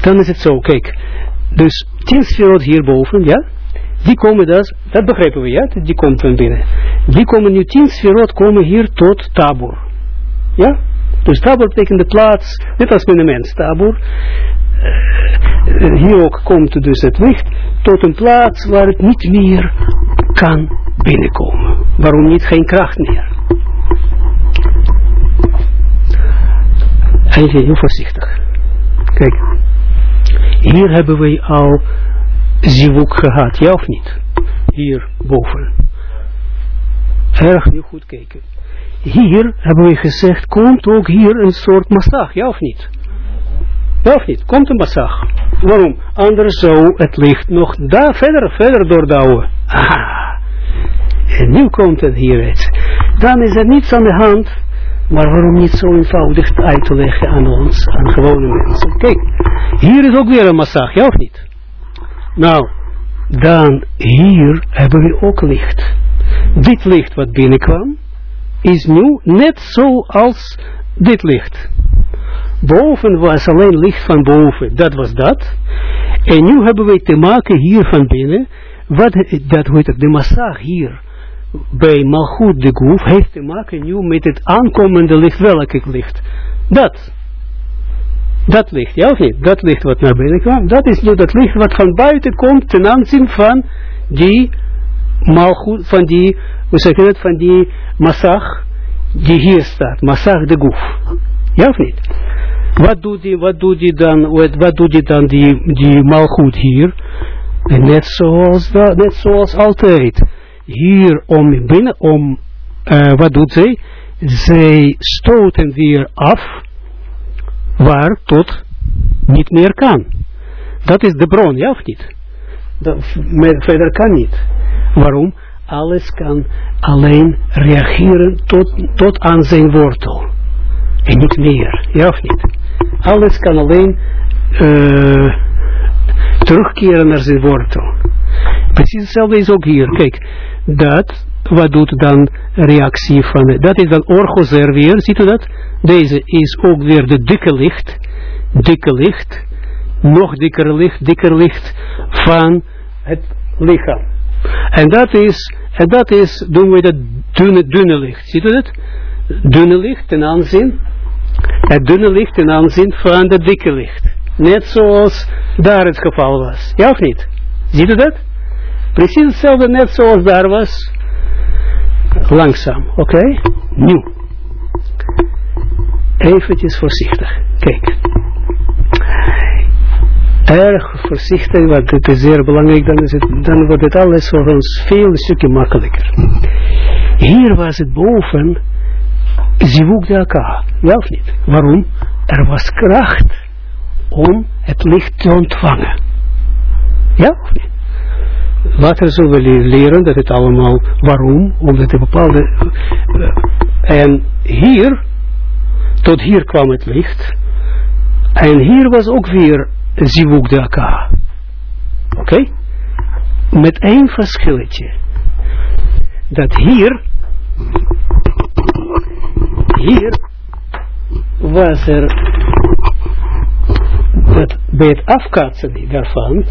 dan is het zo, kijk, dus tien sferot hierboven, ja, die komen dat, dat begrijpen we, ja, die komt van binnen. Die komen nu, tien sferot komen hier tot tabor. Ja? Dus tabor betekent de plaats, dit als met een mens, tabor. Eh, hier ook komt dus het licht tot een plaats waar het niet meer kan binnenkomen. Waarom niet? Geen kracht meer. Even heel voorzichtig. Kijk, hier hebben we al zivuk gehad, ja of niet? Hier boven. Erg nu goed kijken. Hier hebben we gezegd, komt ook hier een soort massag, ja of niet? Ja of niet? Komt een massag. Waarom? Anders zou het licht nog daar verder, verder doordouwen. Ah. En nu komt het hier uit. Dan is er niets aan de hand. Maar waarom niet zo eenvoudig uit te leggen aan ons, aan gewone mensen? Kijk, hier is ook weer een massag, ja of niet? Nou, dan hier hebben we ook licht. Dit licht wat binnenkwam, is nu net zoals dit licht. Boven was alleen licht van boven, dat was dat. En nu hebben we te maken hier van binnen, wat, dat heet het, de massag hier, bij Malchut de Goef, heeft te maken nu met het aankomende licht, welk licht? Dat. Dat licht, ja of niet? Dat licht wat naar binnen kwam, dat is nu dat licht wat van buiten komt ten aanzien van die Malchut, van die, hoe zeg je van die massag, die hier staat, massag de Goef. Ja of niet? Wat doet die, wat doet die dan, wat, doet die dan, die, die malgoed hier? En net zoals, dat, net zoals altijd. Hier om binnen, om, uh, wat doet zij? Zij stoten weer af, waar tot niet meer kan. Dat is de bron, ja of niet? Dat, verder kan niet. Waarom? Alles kan alleen reageren tot, tot aan zijn wortel. En niet meer, ja of niet? Alles kan alleen uh, terugkeren naar zijn wortel. Precies hetzelfde is ook hier. Kijk, dat, wat doet dan reactie van, dat is dan orgozer weer, ziet u dat? Deze is ook weer de dikke licht, dikke licht, nog dikker licht, dikker licht van het lichaam. En dat is, en dat is, doen we dat dunne, dunne licht, ziet u dat? Dunne licht ten aanzien het dunne licht ten aanzien van het dikke licht. Net zoals daar het geval was. Ja of niet? Ziet u dat? Precies hetzelfde net zoals daar was. Langzaam, oké? Okay? Nu. Eventjes voorzichtig. Kijk. Erg voorzichtig, want het is zeer belangrijk, dan, is het, dan wordt het alles voor ons veel stukje makkelijker. Hier was het boven zivuk de elkaar. Ja of niet? Waarom? Er was kracht om het licht te ontvangen. Ja of niet? Later zullen we leren dat het allemaal, waarom? Omdat een bepaalde, uh, en hier tot hier kwam het licht. En hier was ook weer zivuk daka. Oké? Met één verschilletje. Dat hier, hier was er, dat bij het afkatsen daarvan,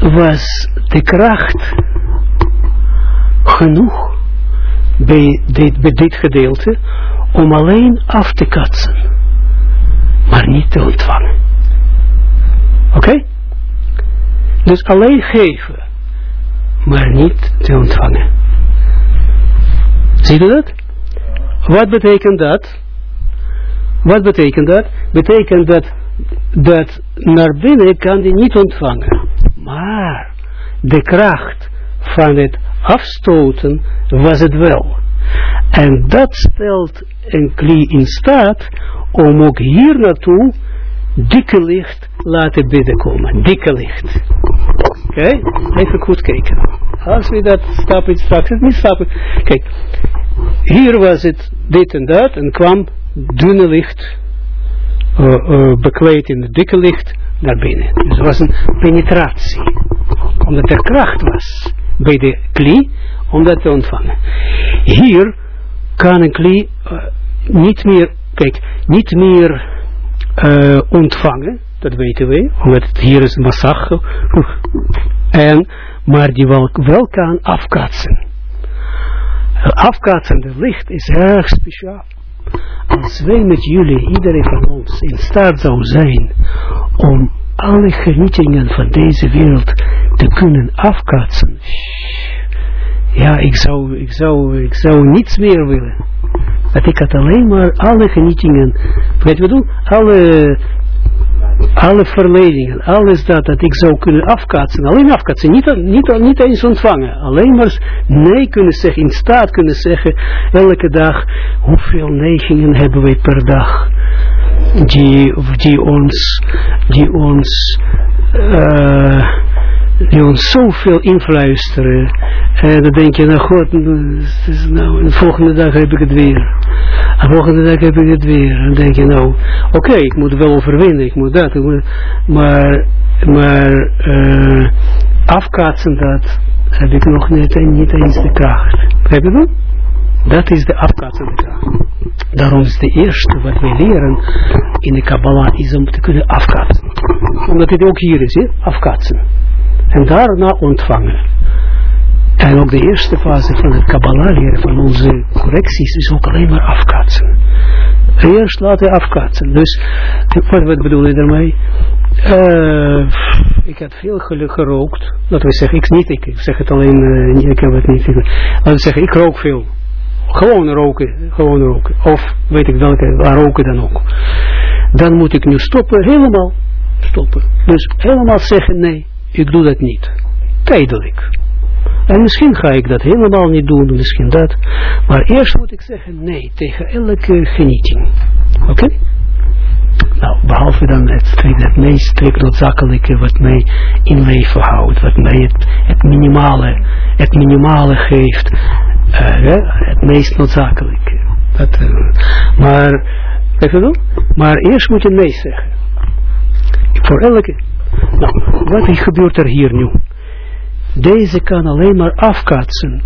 was de kracht genoeg bij dit, bij dit gedeelte om alleen af te katsen, maar niet te ontvangen. Oké? Dus alleen geven, maar niet te ontvangen. Zie je dat? Wat betekent dat? Wat betekent dat? Betekent dat dat naar binnen kan die niet ontvangen. Maar de kracht van het afstoten was het wel. En dat stelt een klie in staat om ook hier naartoe dikke licht laten binnenkomen. Dikke licht. Oké? Even goed kijken. Als we dat stappen straks niet stappen. Kijk, hier was het dit en dat en kwam dunne licht uh, in het dikke licht naar binnen. Dus er was een penetratie. Omdat er kracht was bij de klie om dat te ontvangen. Hier kan een klie uh, niet meer, kijk, niet meer uh, ontvangen, dat weten we, omdat het hier is massag, *laughs* en, maar die wel, wel kan afkatsen. Afkatsende licht is erg speciaal. Als wij met jullie, iedereen van ons, in staat zou zijn om alle genietingen van deze wereld te kunnen afkatsen, ja, ik zou, ik zou, ik zou niets meer willen. Dat ik had alleen maar alle genietingen, weet je wat doen? Alle, alle verledingen, alles dat, dat ik zou kunnen afkatsen, alleen afkatsen, niet, niet, niet eens ontvangen, alleen maar nee kunnen zeggen, in staat kunnen zeggen, elke dag, hoeveel neigingen hebben wij per dag, die, die ons, die ons, uh, die ons zoveel influisteren. En dan denk je, nou god, nou, de volgende dag heb ik het weer. De volgende dag heb ik het weer. En dan denk je, nou, oké, ik moet wel overwinnen, ik moet dat. Maar maar uh, afkaatsen dat heb ik nog niet, niet eens de kracht. Heb je dat? Dat is de afkaatsende kracht. Daarom is de eerste wat wij leren in de Kabbalah is om te kunnen afkaatsen. Omdat dit ook hier is, hè? afkaatsen en daarna ontvangen. En ook de eerste fase van het Kabbalah leren van onze correcties is ook alleen maar afkatsen. Eerst laten afkatsen. Dus, wat, bedoel je daarmee? Uh, ik heb veel gerookt. Laten we zeggen, ik niet, ik, zeg het alleen, uh, ik heb het niet. Laten we zeggen, ik rook veel. Gewoon roken, gewoon roken. Of weet ik welke, waar roken dan ook. Dan moet ik nu stoppen, helemaal stoppen. Dus helemaal zeggen nee ik doe dat niet. Tijdelijk. En misschien ga ik dat helemaal niet doen, misschien dat. Maar eerst moet ik zeggen nee tegen elke genieting. Oké? Nou, behalve dan het, het meest strikt noodzakelijke wat mij in leven houdt, wat mij het, minimale, het minimale geeft, uh, het meest noodzakelijke. Dat, uh, maar, even maar eerst moet je nee zeggen. Voor elke, nou, wat gebeurt er hier nu? Deze kan alleen maar afkatsen,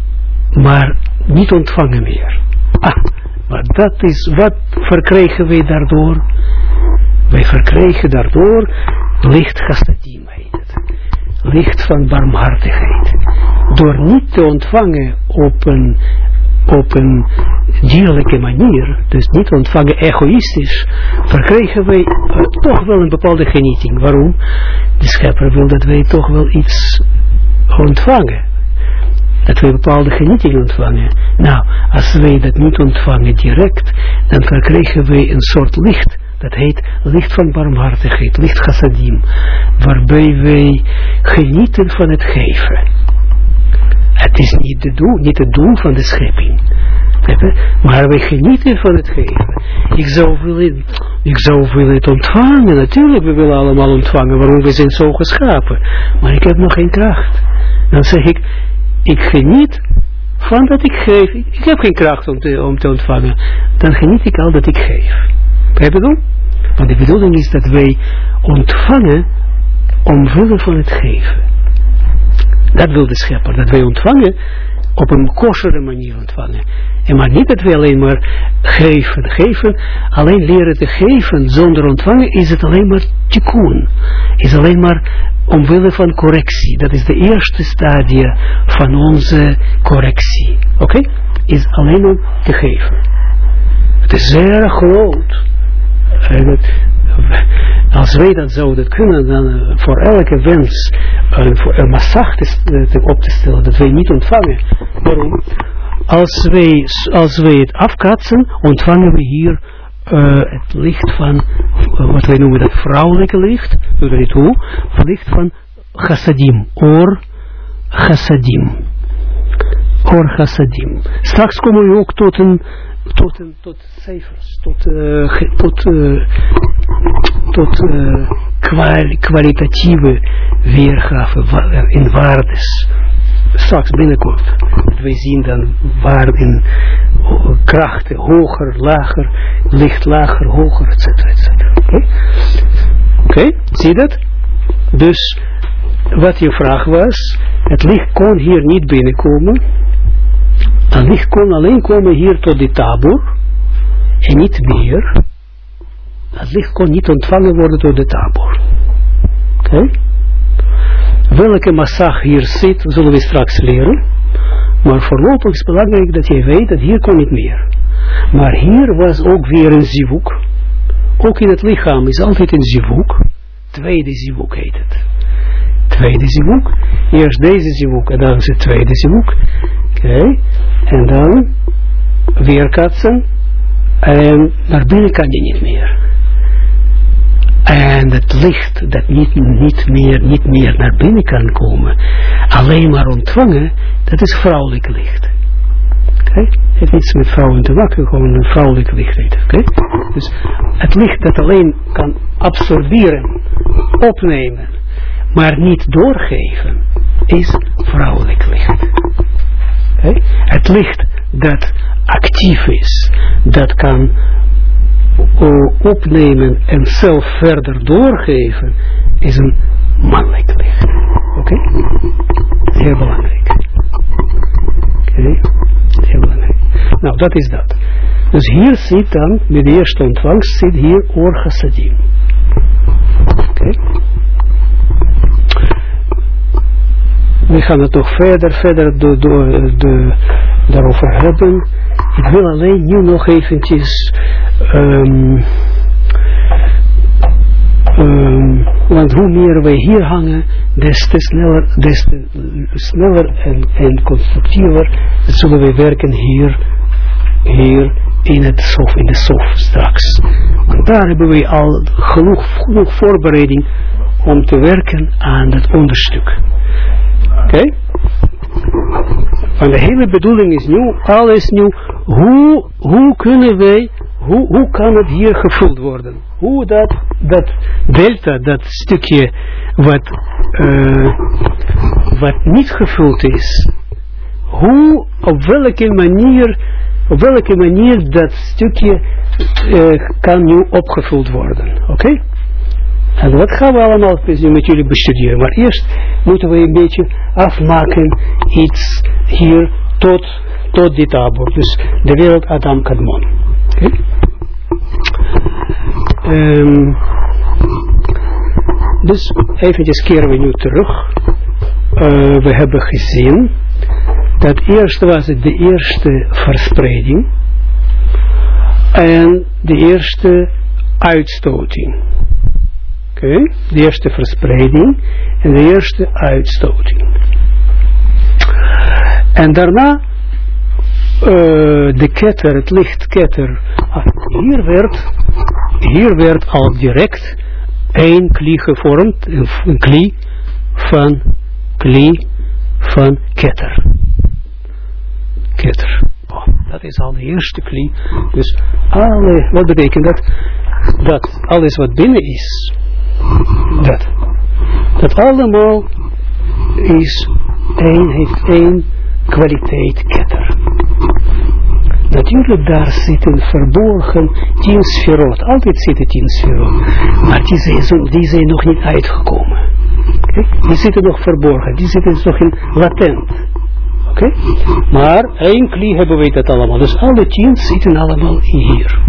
maar niet ontvangen meer. Ah, maar dat is, wat verkrijgen wij daardoor? Wij verkrijgen daardoor licht chastadim heet. Licht van barmhartigheid. Door niet te ontvangen op een op een dierlijke manier, dus niet ontvangen egoïstisch, verkrijgen wij uh, toch wel een bepaalde genieting. Waarom? De schepper wil dat wij toch wel iets ontvangen. Dat wij bepaalde genieting ontvangen. Nou, als wij dat niet ontvangen direct, dan verkrijgen wij een soort licht. Dat heet licht van barmhartigheid, licht chassadim. Waarbij wij genieten van het geven. Het is niet, de doel, niet het doel van de schepping. Maar wij genieten van het geven. Ik zou willen, ik zou willen het ontvangen. Natuurlijk, we willen allemaal ontvangen. Waarom we zijn zo geschapen. Maar ik heb nog geen kracht. Dan zeg ik, ik geniet van dat ik geef. Ik heb geen kracht om te, om te ontvangen. Dan geniet ik al dat ik geef. Begrijp je? Want de bedoeling is dat wij ontvangen omwille van het geven. Dat wil de schepper. Dat wij ontvangen op een kosheren manier ontvangen. En maar niet dat we alleen maar geven, geven, alleen leren te geven zonder ontvangen, is het alleen maar tikkun. Is alleen maar omwille van correctie. Dat is de eerste stadia van onze correctie. Oké? Is alleen om te geven. Het is zeer groot. Als wij dat zouden kunnen, dan uh, voor elke wens voor een massag te, op te stellen, dat wij niet ontvangen. Waarom? Als wij, als wij het afkatsen, ontvangen we hier uh, het licht van, wat wij noemen dat vrouwelijke licht, doe dat hoe, licht van chassadim, or chassadim. Or chassadim. Straks komen we ook tot een tot, tot cijfers, tot, ge, tot, uh, tot uh, kwal, kwalitatieve weergave in waardes. Straks binnenkort. Wij zien dan waar in krachten, hoger, lager, licht, lager, hoger, etc. etc. Oké, zie je dat? Dus wat je vraag was, het licht kon hier niet binnenkomen dan licht kon alleen komen hier tot de tabor en niet meer. Dat licht kon niet ontvangen worden door de tabor. Oké? Welke massag hier zit, zullen we straks leren. Maar voorlopig is belangrijk dat je weet dat hier kon niet meer. Maar hier was ook weer een zivuk. Ook in het lichaam is altijd een zivuk. Tweede zivuk heet het. Tweede zivuk. Eerst deze zivuk en dan is het tweede zivuk. Oké. En dan weerkatsen. En naar binnen kan je niet meer. En het licht dat niet, niet, meer, niet meer naar binnen kan komen. Alleen maar ontvangen. Dat is vrouwelijk licht. Oké. Okay. heeft niets met vrouwen te maken. Gewoon een vrouwelijk licht. Oké. Dus het licht dat alleen kan absorberen. Opnemen. Maar niet doorgeven. Is vrouwelijk licht. Het licht dat actief is, dat kan opnemen en zelf verder doorgeven, is een mannelijk licht. Oké? Heel belangrijk. Oké? Heel belangrijk. Nou, dat is dat. Dus hier zit dan, met de eerste ontvangst, zit hier orgasadim. Oké? We gaan het nog verder, verder do, do, de, daarover hebben. Ik wil alleen nu nog eventjes, um, um, want hoe meer wij hier hangen, des te sneller, des te sneller en, constructiever zullen wij werken hier, hier in het sof, in de sof straks. Want daar hebben we al genoeg, genoeg voorbereiding om te werken aan het onderstuk. Okay? Want de hele bedoeling is nu, alles nieuw. Hoe, hoe kunnen wij, hoe, hoe kan het hier gevuld worden? Hoe dat, dat delta, dat stukje wat, uh, wat niet gevuld is, hoe, op welke manier, op welke manier dat stukje uh, kan nu opgevuld worden? Oké? En wat gaan we allemaal met jullie bestuderen. Maar eerst moeten we een beetje afmaken iets hier tot, tot dit tabor. Dus de wereld Adam Kadmon. Okay. Um, dus eventjes keren we nu terug. Uh, we hebben gezien dat eerst was het de eerste verspreiding en de eerste uitstoting. Oké, de eerste verspreiding en de eerste uitstoting. En daarna uh, de ketter, het lichtketter. Ah, hier werd, hier werd al direct één klie gevormd, een klie van klie van ketter. Ketter. Oh, dat is al de eerste klie. Dus alle, wat betekent dat? Dat alles wat binnen is, dat. Dat allemaal is één, heeft één kwaliteit ketter. Natuurlijk daar zitten verborgen tien sferot. Altijd zitten tien sferot. Maar die zijn, die zijn nog niet uitgekomen. Die zitten nog verborgen. Die zitten nog in latent. Oké? Maar één kli hebben we dat allemaal. Dus alle tien zitten allemaal hier.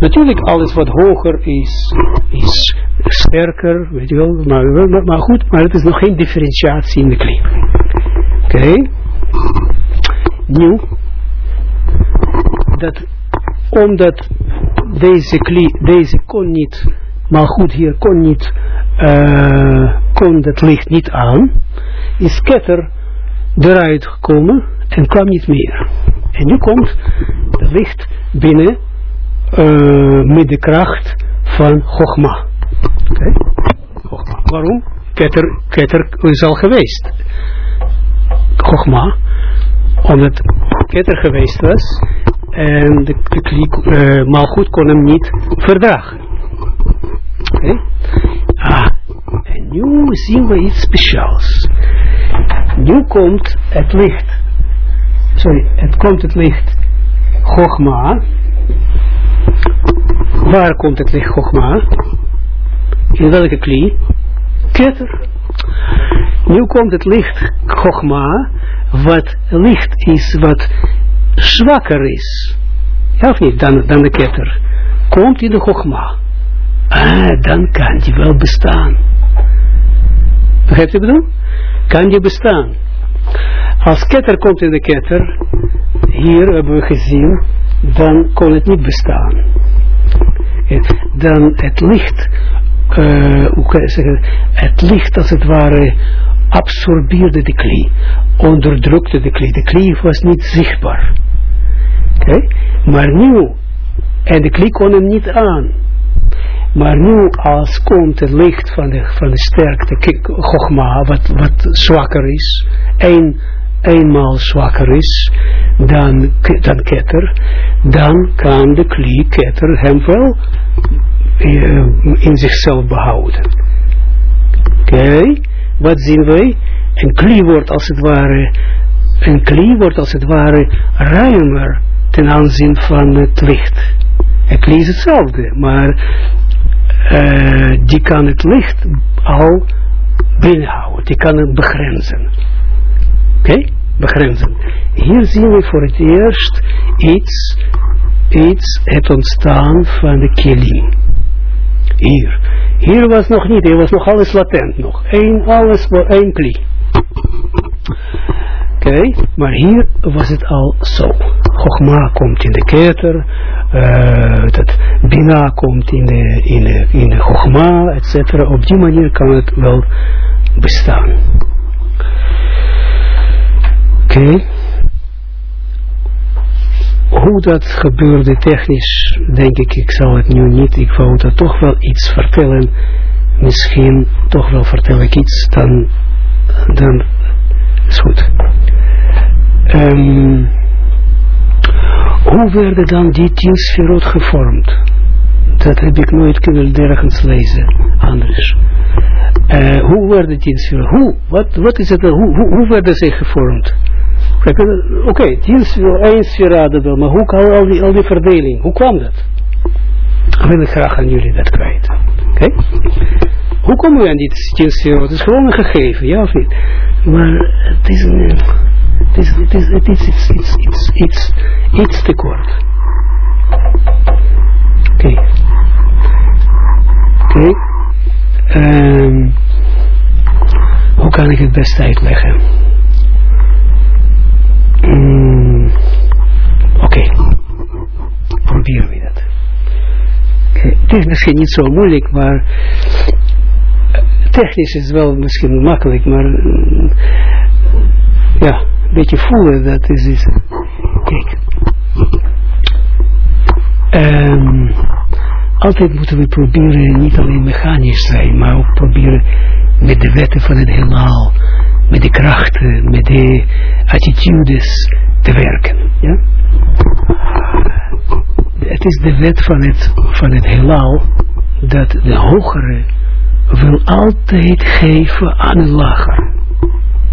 Natuurlijk alles wat hoger is, is sterker, weet je wel. Maar, maar goed, maar het is nog geen differentiatie in de kli. Oké? Nu, dat omdat deze deze kon niet, maar goed hier kon niet, uh, kon dat licht niet aan, is ketter eruit gekomen en kwam niet meer. En nu komt het licht binnen uh, met de kracht van Chogma. Okay. Waarom? Ketter, ketter is al geweest. Chogma, omdat ketter geweest was en de, de klik, uh, kon hem niet verdragen. Ah, en nu zien we iets speciaals. Nu komt het licht, sorry, het komt het licht Chogma. Waar komt het licht Chogma? In welke klie? Ketter. Nu komt het licht Chogma, wat licht is, wat zwakker is. Ja of niet, dan, dan de ketter. Komt in de Chogma. Ah, dan kan die wel bestaan. Begrijpt u bedoel? Kan die bestaan. Als ketter komt in de ketter, hier hebben we gezien, dan kon het niet bestaan. Dan het licht, uh, hoe kan je zeggen, het licht als het ware absorbeerde de klie, onderdrukte de klie. De klie was niet zichtbaar. Okay? Maar nu, en de klie kon hem niet aan. Maar nu als komt het licht van de, van de sterkte, Chogma, wat, wat zwakker is, een, eenmaal zwakker is dan, dan ketter, dan kan de klie ketter hem wel uh, in zichzelf behouden. Oké, wat zien wij? Een klie wordt als het ware, een klie wordt als het ware ruimer ten aanzien van het licht. Klie is hetzelfde, maar uh, die kan het licht al binnenhouden, die kan het begrenzen. Oké, begrenzen. Hier zien we voor het eerst iets, iets het ontstaan van de kilim. Hier. Hier was nog niet, hier was nog alles latent nog. Eén, alles voor één kli. Oké, maar hier was het al zo. Chogma komt in de keter, uh, dat Bina komt in de, in de, in de Chogma. Op die manier kan het wel bestaan. Oké. Hoe dat gebeurde technisch, denk ik, ik zal het nu niet, ik wou dat toch wel iets vertellen. Misschien toch wel vertel ik iets, dan, dan is goed. Um, hoe werden dan die tien sferot gevormd? Dat heb ik nooit kunnen nergens lezen, anders. Uh, hoe werden tien sferot? Hoe? Wat, wat is het? Hoe, hoe, hoe werden zij gevormd? Oké, okay, tien sferot, één sferade maar hoe kwam al die, al die verdeling? Hoe kwam dat? wil ik graag aan jullie dat kwijt. Oké? Hoe komen we aan tien sferot? Het is gewoon een gegeven, ja of niet? Maar het is een het is, het is, het is iets, iets, iets, iets te kort. Oké. Oké. Okay. Um, hoe kan ik het best uitleggen? Mm, Oké. Okay. Proberen dat. Het is misschien niet zo moeilijk, maar technisch is wel misschien makkelijk, maar uh, ja, een beetje voelen, dat is iets. Kijk. Um, altijd moeten we proberen niet alleen mechanisch zijn, maar ook proberen met de wetten van het heelal, met de krachten, met de attitudes te werken. Ja? Het is de wet van het, van het heelal dat de hogere wil altijd geven aan een lager.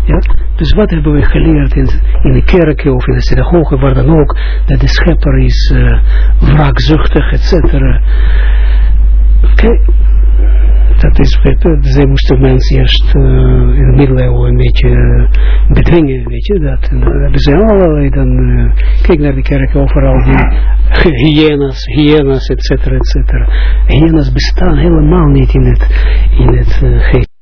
Ja? Dus wat hebben we geleerd in, in de kerken of in de synagoge, waar dan ook, dat de schepper is uh, wraakzuchtig, et cetera. Oké. Dat is, zij moesten mensen eerst uh, in de middeleeuwen een beetje uh, bedwingen, weet je, dat. Hebben ze allerlei dan, uh, kijk naar de kerken, overal die *laughs* hyenas, hyenas, et cetera, et cetera. Hyenas bestaan helemaal niet in het, in het geest.